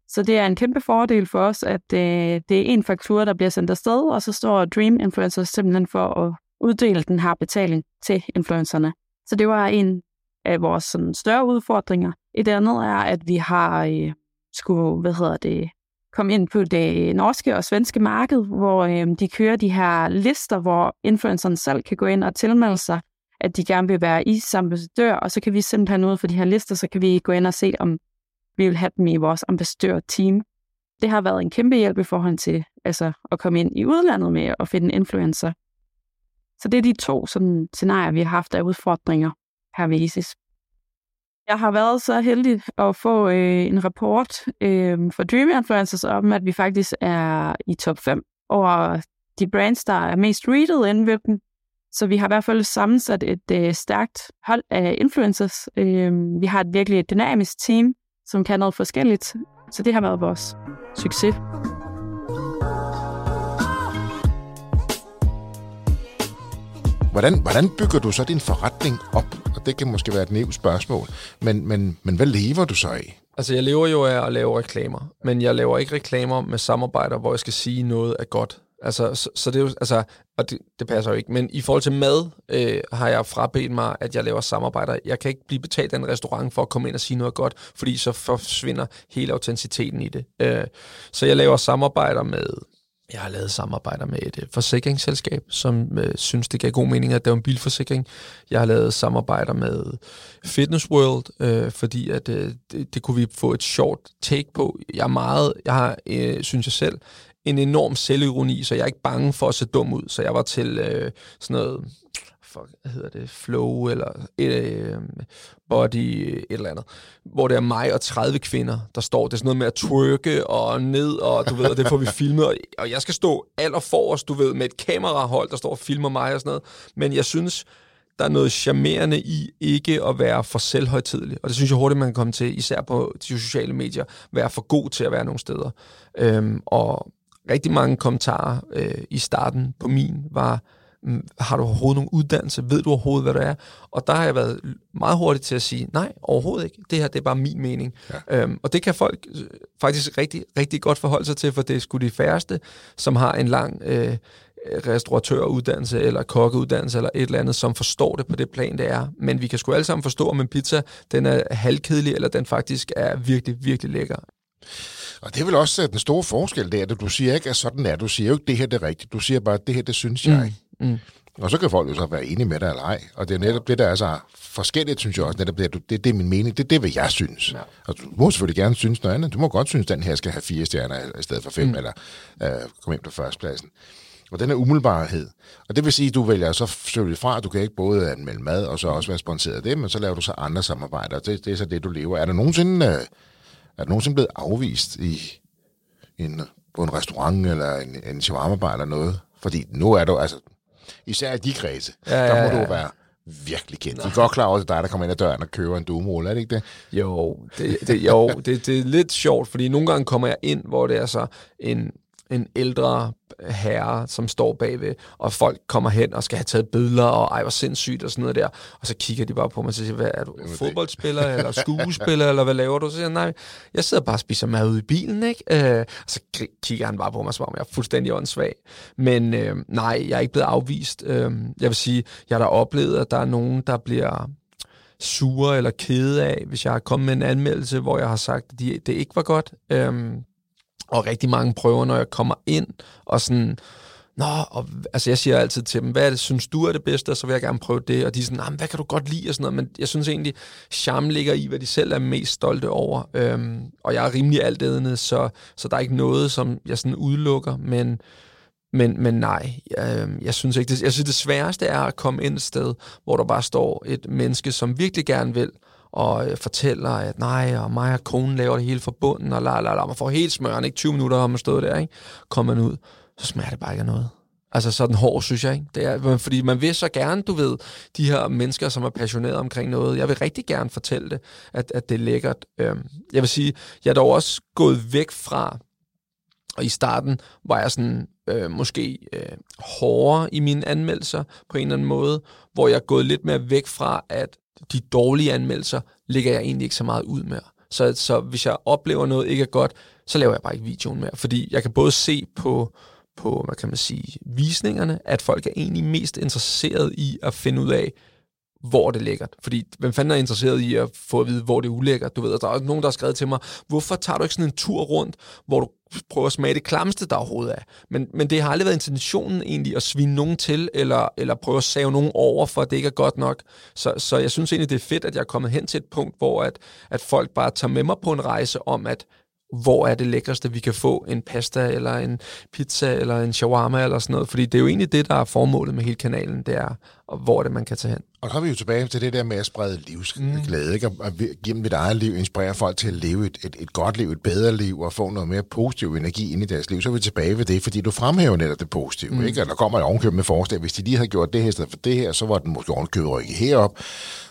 Så det er en kæmpe fordel for os, at øh, det er en faktura, der bliver sendt afsted, og så står Dream Influencers simpelthen for at uddele den her betaling til influencerne. Så det var en af vores sådan, større udfordringer. Et andet er, at vi har øh, skulle, hvad hedder det, kom ind på det norske og svenske marked, hvor øh, de kører de her lister, hvor influencerne selv kan gå ind og tilmelde sig, at de gerne vil være i ambassadør, og så kan vi simpelthen ud for de her lister, så kan vi gå ind og se, om vi vil have dem i vores ambassadør-team. Det har været en kæmpe hjælp i forhold til altså, at komme ind i udlandet med at finde en influencer. Så det er de to sådan, scenarier, vi har haft af udfordringer her ved ISIS. Jeg har været så heldig at få øh, en rapport øh, fra Dream Influencers om, at vi faktisk er i top 5 over de brands, der er mest readet inden ved dem. Så vi har i hvert fald sammensat et øh, stærkt hold af influencers. Øh, vi har et virkelig dynamisk team, som kan noget forskelligt. Så det har været vores succes. Hvordan, hvordan bygger du så din forretning op? Og det kan måske være et nævnt spørgsmål. Men, men, men hvad lever du så af? Altså, jeg lever jo af at lave reklamer. Men jeg laver ikke reklamer med samarbejder, hvor jeg skal sige noget er godt. Altså, så, så det er jo, altså, og det, det passer jo ikke. Men i forhold til mad, øh, har jeg frabedt mig, at jeg laver samarbejder. Jeg kan ikke blive betalt af en restaurant for at komme ind og sige noget godt, fordi så forsvinder hele autenticiteten i det. Øh, så jeg laver samarbejder med jeg har lavet samarbejder med et øh, forsikringsselskab, som øh, synes, det gav god mening, at det var en bilforsikring. Jeg har lavet samarbejder med Fitness World, øh, fordi at øh, det, det kunne vi få et short take på. Jeg er meget, jeg har, øh, synes jeg selv, en enorm selvironi, så jeg er ikke bange for at se dum ud. Så jeg var til øh, sådan noget fuck, hvad hedder det, flow, eller øh, body, et eller andet, hvor det er mig og 30 kvinder, der står, det er sådan noget med at twerke og ned, og du ved, og det får vi filmet, og, og jeg skal stå allerforrest, du ved, med et kamerahold, der står og filmer mig og sådan noget, men jeg synes, der er noget charmerende i ikke at være for selvhøjtidelig. Og det synes jeg hurtigt, man kan komme til, især på de sociale medier, være for god til at være nogle steder. Øhm, og rigtig mange kommentarer øh, i starten på min var, har du overhovedet nogen uddannelse? Ved du overhovedet, hvad det er? Og der har jeg været meget hurtig til at sige, nej, overhovedet ikke. Det her, det er bare min mening. Ja. Øhm, og det kan folk øh, faktisk rigtig, rigtig godt forholde sig til, for det er sgu de færreste, som har en lang øh, restauratøruddannelse eller kokkeuddannelse eller et eller andet, som forstår det på det plan, det er. Men vi kan sgu alle sammen forstå, om en pizza den er halvkedelig, eller den faktisk er virkelig, virkelig lækker. Og det er vel også øh, den store forskel der, at du siger ikke, at sådan er. Du siger jo ikke, det her det er rigtigt. Du siger bare, at det her, det synes jeg. Mm. Mm. Og så kan folk jo så være enige med dig eller ej. Og det er netop det, der er så forskelligt, synes jeg også. Netop det, det, det er min mening. Det er det, hvad jeg synes. Ja. Og du må selvfølgelig gerne synes noget andet. Du må godt synes, at den her skal have fire stjerner i stedet for fem, mm. eller uh, komme ind på førstepladsen. Og den er umiddelbarhed. Og det vil sige, at du vælger så selvfølgelig fra, at du kan ikke både anmelde mad, og så også være sponsoreret af det, men så laver du så andre samarbejder. Det, det er så det, du lever. Er der nogensinde, uh, er der nogensinde blevet afvist i en, på en restaurant, eller en, en shawarma eller noget? Fordi nu er du, altså, især i de kredse, ja, ja, ja. der må du være virkelig kendt. Du er godt klar over, at dig, der kommer ind ad døren og køber en dumrulle, er det ikke det? Jo, det, det, jo det, det er lidt sjovt, fordi nogle gange kommer jeg ind, hvor det er så en, en ældre herre, som står bagved, og folk kommer hen og skal have taget billeder, og ej, hvor sindssygt, og sådan noget der. Og så kigger de bare på mig og siger, hvad er du, fodboldspiller, eller skuespiller, eller hvad laver du? Så siger jeg, nej, jeg sidder bare og spiser mad ude i bilen, ikke? Øh, og så kigger han bare på mig, som om jeg er fuldstændig åndssvag. Men øh, nej, jeg er ikke blevet afvist. Øh, jeg vil sige, jeg har da oplevet, at der er nogen, der bliver sure eller kede af, hvis jeg har kommet med en anmeldelse, hvor jeg har sagt, at det ikke var godt. Øh, og rigtig mange prøver, når jeg kommer ind, og sådan, Nå, og, altså jeg siger altid til dem, hvad er det, synes du er det bedste, og så vil jeg gerne prøve det, og de er sådan, hvad kan du godt lide, og sådan noget, men jeg synes egentlig, charme ligger i, hvad de selv er mest stolte over, øhm, og jeg er rimelig altædende, så, så der er ikke noget, som jeg sådan udelukker, men, men, men nej, jeg, jeg synes ikke, det, jeg synes det sværeste er at komme ind et sted, hvor der bare står et menneske, som virkelig gerne vil, og øh, fortæller, at nej, og mig og konen laver det hele for bunden, og la, la, la, man får helt smøren, ikke 20 minutter har man stået der, ikke? Kommer man ud, så smager det bare ikke af noget. Altså sådan hård, synes jeg. Ikke? Det er, fordi man vil så gerne, du ved, de her mennesker, som er passionerede omkring noget. Jeg vil rigtig gerne fortælle det, at, at det er lækkert. Øhm, jeg vil sige, jeg er dog også gået væk fra, og i starten var jeg sådan øh, måske øh, hårdere i mine anmeldelser på en eller anden måde, hvor jeg er gået lidt mere væk fra, at de dårlige anmeldelser ligger jeg egentlig ikke så meget ud med. Så, så hvis jeg oplever noget ikke er godt, så laver jeg bare ikke videoen mere. Fordi jeg kan både se på, på hvad kan man sige, visningerne, at folk er egentlig mest interesseret i at finde ud af, hvor det er lækkert. Fordi hvem fanden er interesseret i at få at vide, hvor det er ulækkert? Du ved, der er nogen, der har skrevet til mig, hvorfor tager du ikke sådan en tur rundt, hvor du prøver at smage det klamste, der overhovedet er? Men, men det har aldrig været intentionen egentlig at svine nogen til, eller, eller prøve at save nogen over, for at det ikke er godt nok. Så, så jeg synes egentlig, det er fedt, at jeg er kommet hen til et punkt, hvor at, at folk bare tager med mig på en rejse om, at hvor er det lækreste, vi kan få en pasta, eller en pizza, eller en shawarma, eller sådan noget. Fordi det er jo egentlig det, der er formålet med hele kanalen, det er, hvor er det, man kan tage hen. Og så er vi jo tilbage til det der med at sprede livsglæde, mm. ikke? Og dem mit eget liv, inspirere folk til at leve et, et, et godt liv, et bedre liv, og få noget mere positiv energi ind i deres liv. Så er vi tilbage ved det, fordi du fremhæver netop det positive, mm. ikke? Og der kommer et ovenkøb med forslag. Hvis de lige havde gjort det her i stedet for det her, så var den måske ovenkøbet rykket herop.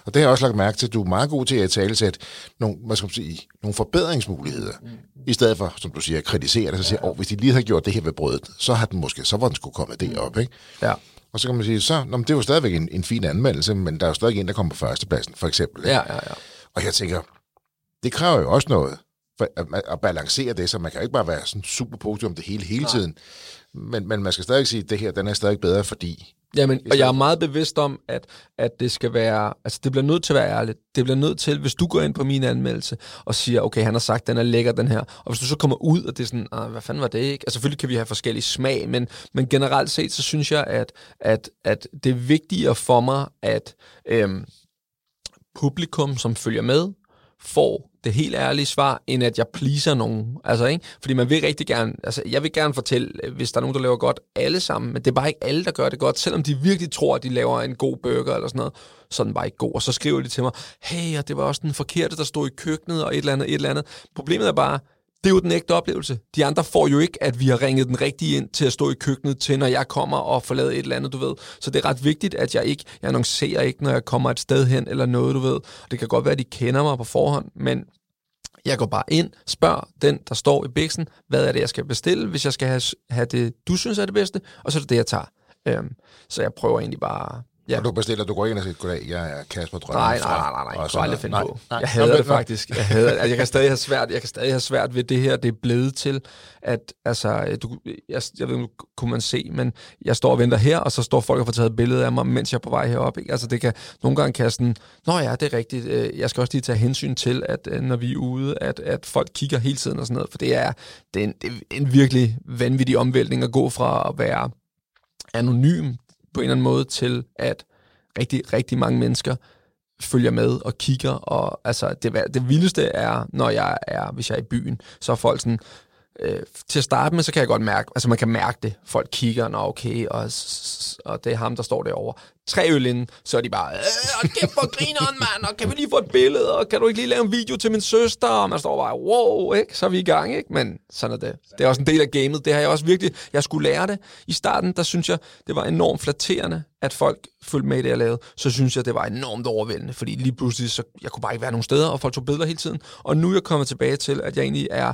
Og det har jeg også lagt mærke til, at du er meget god til at tale sætte nogle, hvad skal man sige, nogle forbedringsmuligheder. Mm. I stedet for, som du siger, at kritisere det, så siger, ja. oh, hvis de lige havde gjort det her ved brødet, så har den måske, så var den skulle komme det op, ikke? Ja. Og så kan man sige, så, nå, det er jo stadigvæk en, en fin anmeldelse, men der er jo stadig en, der kommer på førstepladsen, for eksempel. Ikke? Ja, ja, ja. Og jeg tænker, det kræver jo også noget for at, at balancere det, så man kan ikke bare være sådan super positiv om det hele, hele tiden. Men, men man skal stadig sige, at det her, den er stadig bedre, fordi Jamen, og jeg er meget bevidst om, at, at det skal være, altså det bliver nødt til at være ærligt. Det bliver nødt til, hvis du går ind på min anmeldelse og siger, okay, han har sagt, den er lækker, den her. Og hvis du så kommer ud, og det er sådan, ah, hvad fanden var det ikke? Altså selvfølgelig kan vi have forskellige smag, men, men generelt set, så synes jeg, at, at, at det er vigtigere for mig, at øhm, publikum, som følger med, får det helt ærlige svar, end at jeg pleaser nogen. Altså, ikke? Fordi man vil rigtig gerne, altså jeg vil gerne fortælle, øh, hvis der er nogen, der laver godt alle sammen, men det er bare ikke alle, der gør det godt, selvom de virkelig tror, at de laver en god burger eller sådan noget, så er den bare ikke god. Og så skriver de til mig, hey, og det var også den forkerte, der stod i køkkenet, og et eller andet, et eller andet. Problemet er bare, det er jo den ægte oplevelse. De andre får jo ikke, at vi har ringet den rigtige ind til at stå i køkkenet til, når jeg kommer og får lavet et eller andet, du ved. Så det er ret vigtigt, at jeg ikke, jeg annoncerer ikke, når jeg kommer et sted hen eller noget, du ved. Det kan godt være, at de kender mig på forhånd, men jeg går bare ind, spørger den, der står i biksen, hvad er det, jeg skal bestille, hvis jeg skal have, have det, du synes er det bedste, og så er det det, jeg tager. Øhm, så jeg prøver egentlig bare Ja. Og du bestiller, du går ind og siger, goddag, jeg er Kasper Drømme. Nej, nej, nej, nej, nej, jeg aldrig finde på. Nej, jeg hader det faktisk. Jeg, hader, altså, jeg, kan stadig have svært, jeg kan stadig have svært ved det her, det er blevet til, at, altså, du, jeg, jeg ved kunne man se, men jeg står og venter her, og så står folk og får taget et billede af mig, mens jeg er på vej herop. Ikke? Altså, det kan nogle gange kan sådan, nå ja, det er rigtigt, øh, jeg skal også lige tage hensyn til, at øh, når vi er ude, at, at folk kigger hele tiden og sådan noget, for det er, det er, en, det er en virkelig vanvittig omvæltning at gå fra at være anonym på en eller anden måde til, at rigtig, rigtig mange mennesker følger med og kigger, og altså, det, det vildeste er, når jeg er, hvis jeg er i byen, så er folk sådan, øh, til at starte med, så kan jeg godt mærke, altså man kan mærke det. Folk kigger, nå okay, og, og det er ham, der står derovre. Tre øl inden, så er de bare, øh, kæft for grineren, mand, og kan vi lige få et billede, og kan du ikke lige lave en video til min søster? Og man står bare, wow, ikke? så er vi i gang, ikke? Men sådan er det. Det er også en del af gamet. Det har jeg også virkelig, jeg skulle lære det. I starten, der synes jeg, det var enormt flatterende, at folk følte med i det, jeg lavede. Så synes jeg, det var enormt overvældende, fordi lige pludselig, så jeg kunne bare ikke være nogen steder, og folk tog billeder hele tiden. Og nu er jeg kommet tilbage til, at jeg egentlig er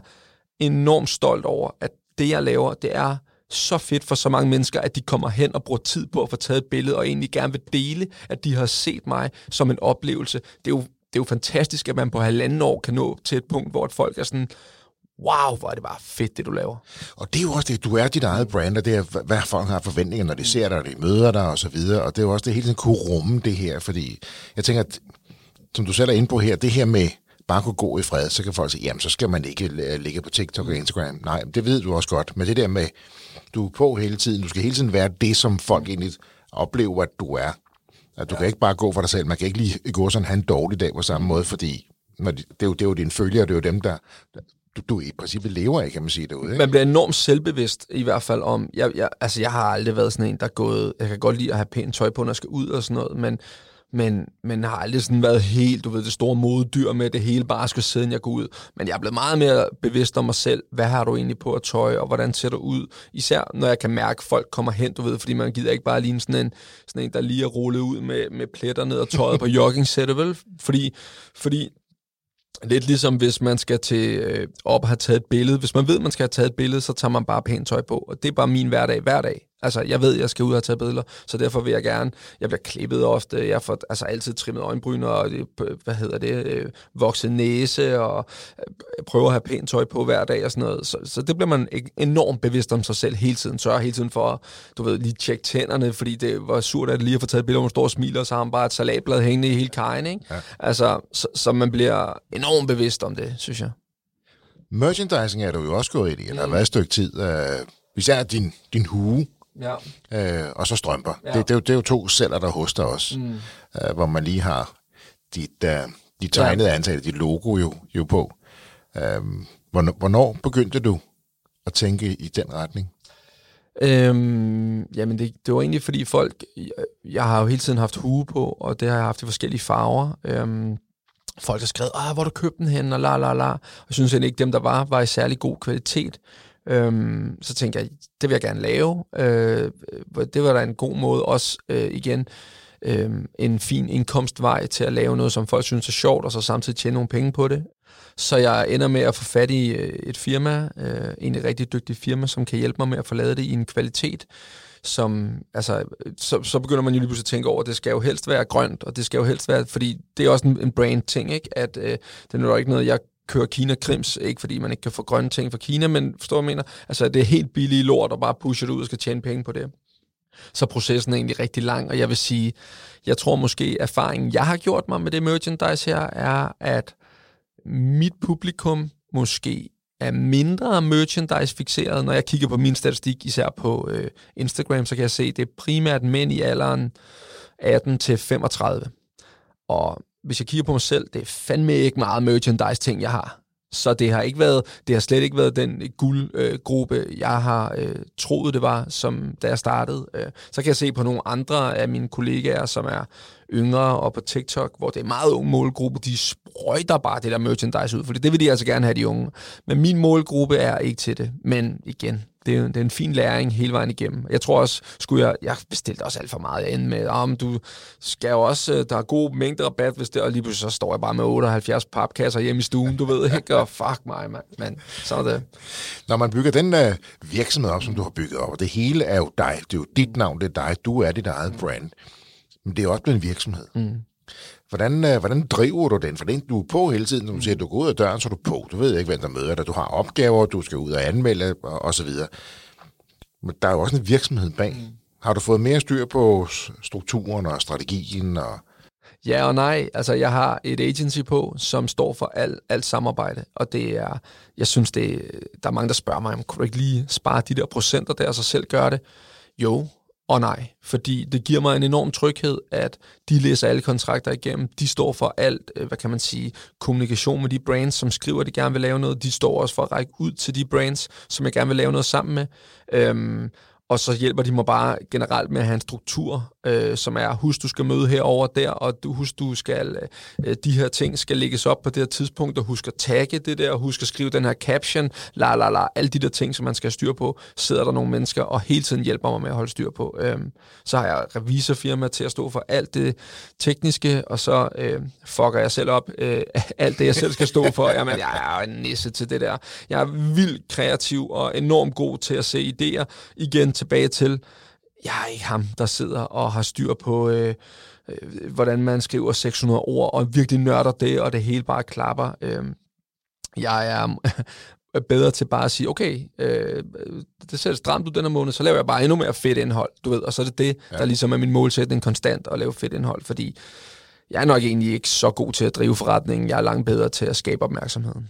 enormt stolt over, at det, jeg laver, det er så fedt for så mange mennesker, at de kommer hen og bruger tid på at få taget et billede, og egentlig gerne vil dele, at de har set mig som en oplevelse. Det er jo, det er jo fantastisk, at man på halvanden år kan nå til et punkt, hvor folk er sådan, wow, hvor er det bare fedt, det du laver. Og det er jo også det, du er dit eget brand, og det er, hvad folk har forventninger, når de ser dig, og de møder dig, og så videre, og det er jo også det hele tiden kunne rumme det her, fordi jeg tænker, at, som du selv er inde på her, det her med, bare kunne gå i fred, så kan folk sige, jamen så skal man ikke øh, ligge på TikTok og Instagram. Nej, det ved du også godt. Men det der med, du er på hele tiden, du skal hele tiden være det, som folk egentlig oplever, at du er. At du ja. kan ikke bare gå for dig selv. Man kan ikke lige gå sådan en dårlig dag på samme måde, fordi når de, det, er jo, det er jo dine følgere, det er jo dem, der, du, du i princippet lever af, kan man sige derude. Ikke? Man bliver enormt selvbevidst, i hvert fald om, jeg, jeg, altså jeg har aldrig været sådan en, der er gået, jeg kan godt lide at have pænt tøj på, når jeg skal ud og sådan noget, men men, men har aldrig sådan været helt, du ved, det store moddyr med det hele bare skal siden jeg går ud. Men jeg er blevet meget mere bevidst om mig selv. Hvad har du egentlig på at tøj, og hvordan ser du ud? Især når jeg kan mærke, at folk kommer hen, du ved, fordi man gider ikke bare lige sådan en, sådan en der lige er rullet ud med, med pletter ned og tøjet på jogging vel? Fordi, fordi Lidt ligesom hvis man skal til øh, op og have taget et billede. Hvis man ved, at man skal have taget et billede, så tager man bare pænt tøj på. Og det er bare min hverdag hver dag. Altså, jeg ved, jeg skal ud og tage billeder, så derfor vil jeg gerne, jeg bliver klippet ofte, jeg får altså altid trimmet øjenbryn og, hvad hedder det, øh, vokset næse, og øh, prøver at have pænt tøj på hver dag og sådan noget. Så, så det bliver man enormt bevidst om sig selv hele tiden, sørger hele tiden for, du ved, lige tjekke tænderne, fordi det var surt at lige at få taget billeder, hvor man står og smiler, og så har man bare et salatblad hængende i hele kajen, ikke? Ja. Altså, så, så man bliver enormt bevidst om det, synes jeg. Merchandising er du jo også gået ind i, eller mm. været et stykke tid. Uh, især din, din hue, Ja. Øh, og så strømper. Ja. Det, det, er jo, det er jo to celler, der hoster os, mm. øh, hvor man lige har dit, uh, dit tegnede ja. antal, dit logo jo, jo på. Øh, hvornår, hvornår begyndte du at tænke i den retning? Øhm, jamen, det, det var egentlig, fordi folk... Jeg, jeg har jo hele tiden haft hue på, og det har jeg haft i forskellige farver. Øhm, folk har skrevet, ah, hvor du købte den hen, og la la la. Jeg synes egentlig ikke, dem der var, var i særlig god kvalitet. Øhm, så tænkte jeg, det vil jeg gerne lave. Øh, øh det var da en god måde også øh, igen øh, en fin indkomstvej til at lave noget, som folk synes er sjovt, og så samtidig tjene nogle penge på det. Så jeg ender med at få fat i øh, et firma, øh, en rigtig dygtig firma, som kan hjælpe mig med at få lavet det i en kvalitet, som, altså, så, så begynder man jo lige pludselig at tænke over, at det skal jo helst være grønt, og det skal jo helst være, fordi det er også en, en brand-ting, ikke? at øh, det er jo ikke noget, jeg kører Kina krims, ikke fordi man ikke kan få grønne ting fra Kina, men forstår du, mener? Altså, det er helt billige lort at bare pushe det ud og skal tjene penge på det. Så processen er egentlig rigtig lang, og jeg vil sige, jeg tror måske, erfaringen, jeg har gjort mig med det merchandise her, er, at mit publikum måske er mindre merchandise-fixeret. Når jeg kigger på min statistik, især på øh, Instagram, så kan jeg se, at det er primært mænd i alderen 18 til 35. Og hvis jeg kigger på mig selv, det er fandme ikke meget merchandise-ting, jeg har. Så det har ikke været, det har slet ikke været den øh, guldgruppe, øh, jeg har øh, troet, det var, som da jeg startede. Øh, så kan jeg se på nogle andre af mine kollegaer, som er yngre og på TikTok, hvor det er meget ung målgruppe, de sprøjter bare det der merchandise ud, for det vil de altså gerne have, de unge. Men min målgruppe er ikke til det. Men igen, det er, det er en fin læring hele vejen igennem. Jeg tror også, skulle jeg, jeg bestilte også alt for meget ind med, om du skal jo også, øh, der er god mængde rabat, hvis det, og lige pludselig så står jeg bare med 78 papkasser hjemme i stuen, du ved ikke, og fuck mig, mand. Men så er det. Når man bygger den uh, virksomhed op, som du har bygget op, og det hele er jo dig, det er jo dit navn, det er dig, du er dit eget brand. Men det er også blevet en virksomhed. Mm. Hvordan, øh, hvordan driver du den? For den, du er på hele tiden, når du siger, du går ud af døren, så er du på. Du ved ikke, hvem der møder dig. Du har opgaver, du skal ud og anmelde, og, og så videre. Men der er jo også en virksomhed bag. Mm. Har du fået mere styr på strukturen og strategien? Og... Ja og nej. Altså, jeg har et agency på, som står for alt, alt samarbejde, og det er, jeg synes, det, der er mange, der spørger mig, om kunne du ikke lige spare de der procenter der, og så selv gøre det? Jo, og nej, fordi det giver mig en enorm tryghed, at de læser alle kontrakter igennem. De står for alt, øh, hvad kan man sige, kommunikation med de brands, som skriver, at de gerne vil lave noget. De står også for at række ud til de brands, som jeg gerne vil lave noget sammen med. Øhm, og så hjælper de mig bare generelt med at have en struktur, øh, som er, husk, du skal møde herover der, og du, husk, du skal, øh, de her ting skal lægges op på det her tidspunkt, og husk at tagge det der, og husk at skrive den her caption, la la la, alle de der ting, som man skal styre på, sidder der nogle mennesker, og hele tiden hjælper mig med at holde styr på. Øh, så har jeg revisorfirma til at stå for alt det tekniske, og så øh, fucker jeg selv op øh, alt det, jeg selv skal stå for. Jamen, jeg er en nisse til det der. Jeg er vildt kreativ og enormt god til at se idéer. Igen tilbage til, jeg er ikke ham, der sidder og har styr på, øh, øh, hvordan man skriver 600 ord, og virkelig nørder det, og det hele bare klapper. Øh, jeg er bedre til bare at sige, okay, øh, det ser stramt ud denne måned, så laver jeg bare endnu mere fedt indhold, du ved, og så er det det, ja. der ligesom er min målsætning konstant, at lave fedt indhold, fordi jeg er nok egentlig ikke så god til at drive forretningen, jeg er langt bedre til at skabe opmærksomheden.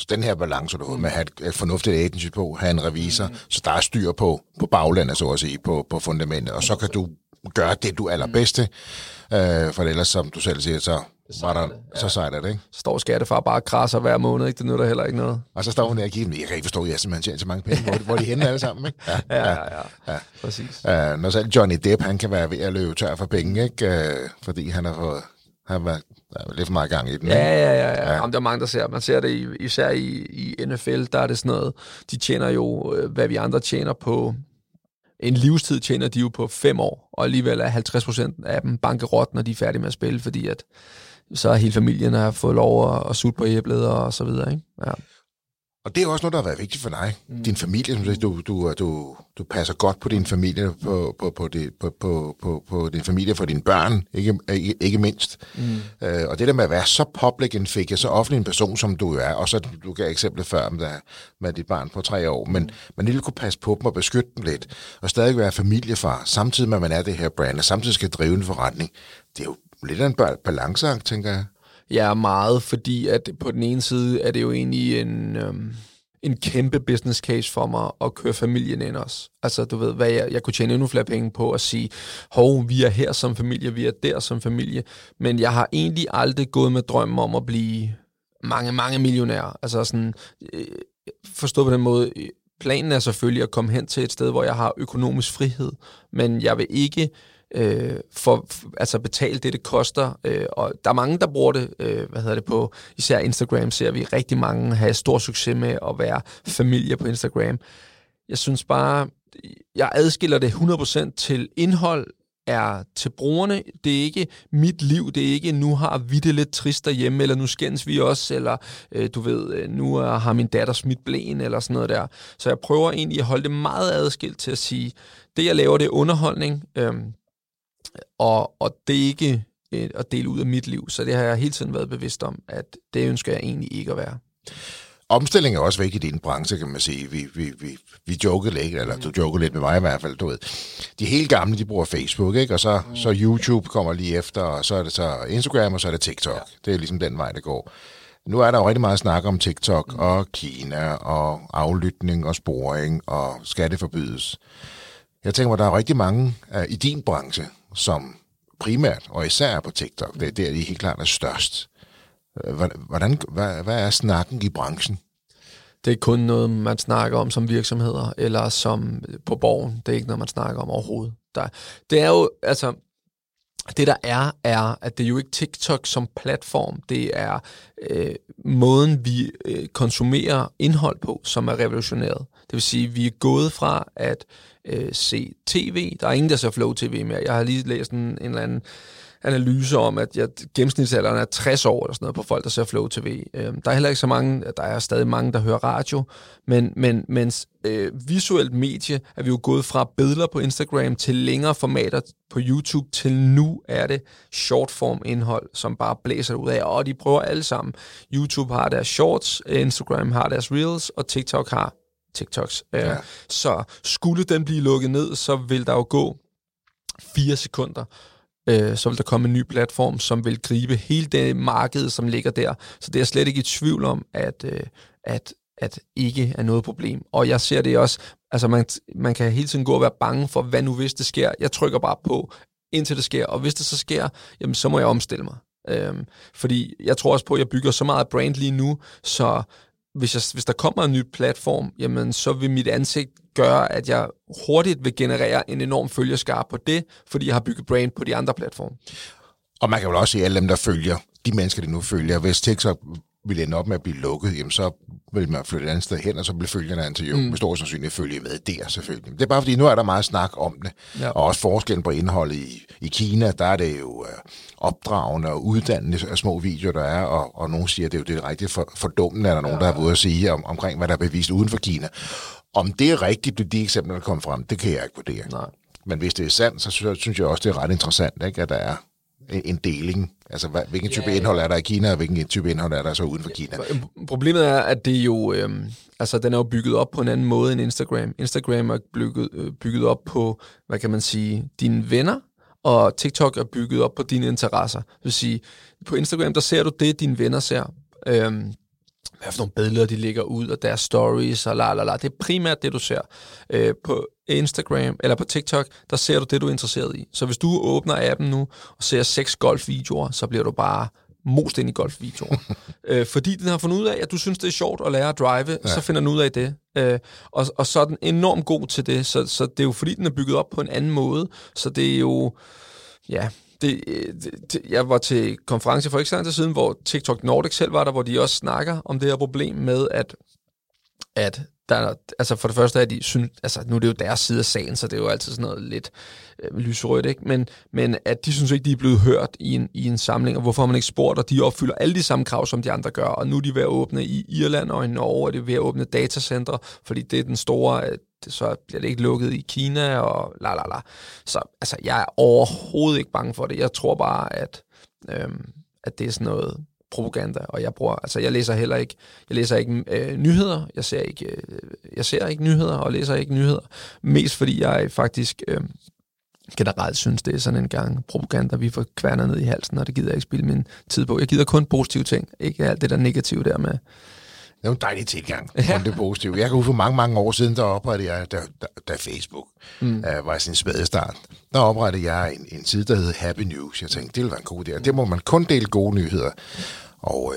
Så den her balance, du med at have et, fornuftigt agency på, have en revisor, mm. så der er styr på, på baglandet, så at sige, på, på fundamentet, og så kan du gøre det, du er allerbedste, øh, for ellers, som du selv siger, så var der, så sejler det, ikke? Så står skattefar bare krasser hver måned, ikke? Det nytter heller ikke noget. Og så står hun der og giver dem, jeg kan ikke forstå, at jeg simpelthen tjener så mange penge, hvor, hvor de henne alle sammen, ikke? Ja, ja, ja. ja. ja. Præcis. Uh, når selv Johnny Depp, han kan være ved at løbe tør for penge, ikke? Uh, fordi han har fået han var, der var lidt for meget gang i den. Ja, ja, ja. ja. ja. Jamen, der er mange, der ser. Man ser det især i, i NFL, der er det sådan noget. De tjener jo, øh, hvad vi andre tjener på en livstid tjener de jo på fem år, og alligevel er 50 procent af dem bankerot, når de er færdige med at spille, fordi at så er hele familien har fået lov at, at sutte på æblet og så videre. Ikke? Ja. Og det er også noget, der har været vigtigt for dig. Mm. Din familie, som du, du, du, du passer godt på din familie, på, på, på, det, på, på, på, på din familie, for dine børn, ikke, ikke, ikke mindst. Mm. Øh, og det der med at være så public en figure, så offentlig en person, som du er, og så du gav eksemplet før med, med dit barn på tre år, men mm. man lige kunne passe på dem og beskytte dem lidt, og stadig være familiefar, samtidig med, at man er det her brand, og samtidig skal drive en forretning. Det er jo lidt af en balanceakt, tænker jeg. Ja, meget, fordi at på den ene side er det jo egentlig en, øhm, en kæmpe business case for mig at køre familien ind også. Altså, du ved, hvad jeg, jeg kunne tjene endnu flere penge på at sige, hov, vi er her som familie, vi er der som familie, men jeg har egentlig aldrig gået med drømmen om at blive mange, mange millionærer. Altså sådan, øh, forstå på den måde, planen er selvfølgelig at komme hen til et sted, hvor jeg har økonomisk frihed, men jeg vil ikke øh, for, altså betale det, det koster. Øh, og der er mange, der bruger det, øh, hvad hedder det på, især Instagram ser vi rigtig mange have stor succes med at være familie på Instagram. Jeg synes bare, jeg adskiller det 100% til indhold, er til brugerne. Det er ikke mit liv. Det er ikke, nu har vi det lidt trist derhjemme, eller nu skændes vi også, eller øh, du ved, øh, nu nu har min datter smidt blæen, eller sådan noget der. Så jeg prøver egentlig at holde det meget adskilt til at sige, det jeg laver, det er underholdning. Øhm, og, og det er ikke øh, at dele ud af mit liv, så det har jeg hele tiden været bevidst om, at det ønsker jeg egentlig ikke at være. Omstilling er også vigtigt i din branche, kan man sige. Vi, vi, vi, vi jokede lidt, eller du jokede lidt med mig i hvert fald, du ved. De helt gamle, de bruger Facebook, ikke? Og så, mm. så YouTube kommer lige efter, og så er det så Instagram, og så er det TikTok. Ja. Det er ligesom den vej, det går. Nu er der jo rigtig meget snak om TikTok mm. og Kina og aflytning og sporing og skatteforbydes. Jeg tænker mig, der er rigtig mange uh, i din branche, som primært og især på TikTok, det er der, de helt klart er størst. Øh, hvordan, hvad, hvad er snakken i branchen? Det er kun noget, man snakker om som virksomheder, eller som øh, på borgen. Det er ikke noget, man snakker om overhovedet. Der, det er jo, altså, det der er, er, at det er jo ikke TikTok som platform, det er øh, måden, vi øh, konsumerer indhold på, som er revolutioneret. Det vil sige, at vi er gået fra at øh, se tv. Der er ingen, der ser Flow TV mere. Jeg har lige læst en, en eller anden analyse om, at jeg, gennemsnitsalderen er 60 år eller sådan noget på folk, der ser Flow TV. Øh, der er heller ikke så mange, der er stadig mange, der hører radio, men, men mens øh, visuelt medie er vi jo gået fra billeder på Instagram til længere formater på YouTube, til nu er det shortform indhold, som bare blæser ud af, og de prøver alle sammen. YouTube har deres shorts, Instagram har deres reels, og TikTok har TikToks. Øh, ja. Så skulle den blive lukket ned, så vil der jo gå fire sekunder, øh, så vil der komme en ny platform, som vil gribe hele det marked, som ligger der. Så det er jeg slet ikke i tvivl om, at, øh, at, at ikke er noget problem. Og jeg ser det også, altså man, man kan hele tiden gå og være bange for, hvad nu hvis det sker. Jeg trykker bare på, indtil det sker. Og hvis det så sker, jamen så må jeg omstille mig. Øhm, fordi jeg tror også på, at jeg bygger så meget brand lige nu, så hvis, jeg, hvis der kommer en ny platform, jamen så vil mit ansigt gøre, at jeg hurtigt vil generere en enorm følgeskare på det, fordi jeg har bygget brand på de andre platforme. Og man kan vel også se alle dem, der følger, de mennesker, de nu følger. Hvis TikTok vil ende op med at blive lukket, jamen så vil man flytte et andet sted hen, og så bliver følgerne altså jo mm. med stor sandsynlighed følge med der selvfølgelig. Det er bare fordi, nu er der meget snak om det, ja. og også forskellen på indholdet i, i Kina, der er det jo uh, opdragende og uddannende af små videoer, der er, og, og nogen siger, at det er jo det rigtig for, fordummende, er der nogen, ja. der er ude at sige om, omkring, hvad der er bevist uden for Kina. Om det er rigtigt, de eksempler, der kommer frem, det kan jeg ikke vurdere. Nej. Men hvis det er sandt, så synes jeg også, det er ret interessant, ikke, at der er en deling. Altså, hvad, hvilken type ja, indhold er der i Kina, og hvilken type indhold er der så uden for Kina? Problemet er, at det jo, øh, altså, den er jo bygget op på en anden måde end Instagram. Instagram er bygget, øh, bygget op på, hvad kan man sige, dine venner, og TikTok er bygget op på dine interesser. Det vil sige, på Instagram, der ser du det, dine venner ser. Øh, hvad for nogle billeder, de lægger ud, og deres stories, og la la la. Det er primært det, du ser. Øh, på Instagram, eller på TikTok, der ser du det, du er interesseret i. Så hvis du åbner appen nu, og ser seks golfvideoer, så bliver du bare most ind i golfvideoer. øh, fordi den har fundet ud af, at du synes, det er sjovt at lære at drive, ja. så finder den ud af det. Øh, og, og så er den enormt god til det, så, så det er jo fordi, den er bygget op på en anden måde. Så det er jo, ja, Øh, det, det, jeg var til konference for ikke så lang tid siden, hvor TikTok Nordic selv var der, hvor de også snakker om det her problem med, at, at der, altså for det første er de synes, altså nu er det jo deres side af sagen, så det er jo altid sådan noget lidt øh, lyserødt, ikke? Men, men at de synes ikke, de er blevet hørt i en, i en samling, og hvorfor har man ikke spurgt, og de opfylder alle de samme krav, som de andre gør, og nu er de ved at åbne i Irland og i Norge, og de er ved at åbne datacentre, fordi det er den store, øh, så bliver det ikke lukket i Kina, og la la la. Så altså, jeg er overhovedet ikke bange for det. Jeg tror bare, at, øh, at det er sådan noget propaganda, og jeg bruger, altså jeg læser heller ikke, jeg læser ikke øh, nyheder, jeg ser ikke, øh, jeg ser ikke nyheder, og læser ikke nyheder, mest fordi jeg faktisk øh, generelt synes, det er sådan en gang propaganda, vi får kværnet ned i halsen, og det gider jeg ikke spille min tid på. Jeg gider kun positive ting, ikke alt det der negative der med, det er en dejlig tilgang, ja. det positive. Jeg kan huske for mange, mange år siden, der oprettede jeg, da, da, da Facebook mm. uh, var sin spæde start, der oprettede jeg en, en side, der hed Happy News. Jeg tænkte, det ville være en god idé. Det må man kun dele gode nyheder. Og uh,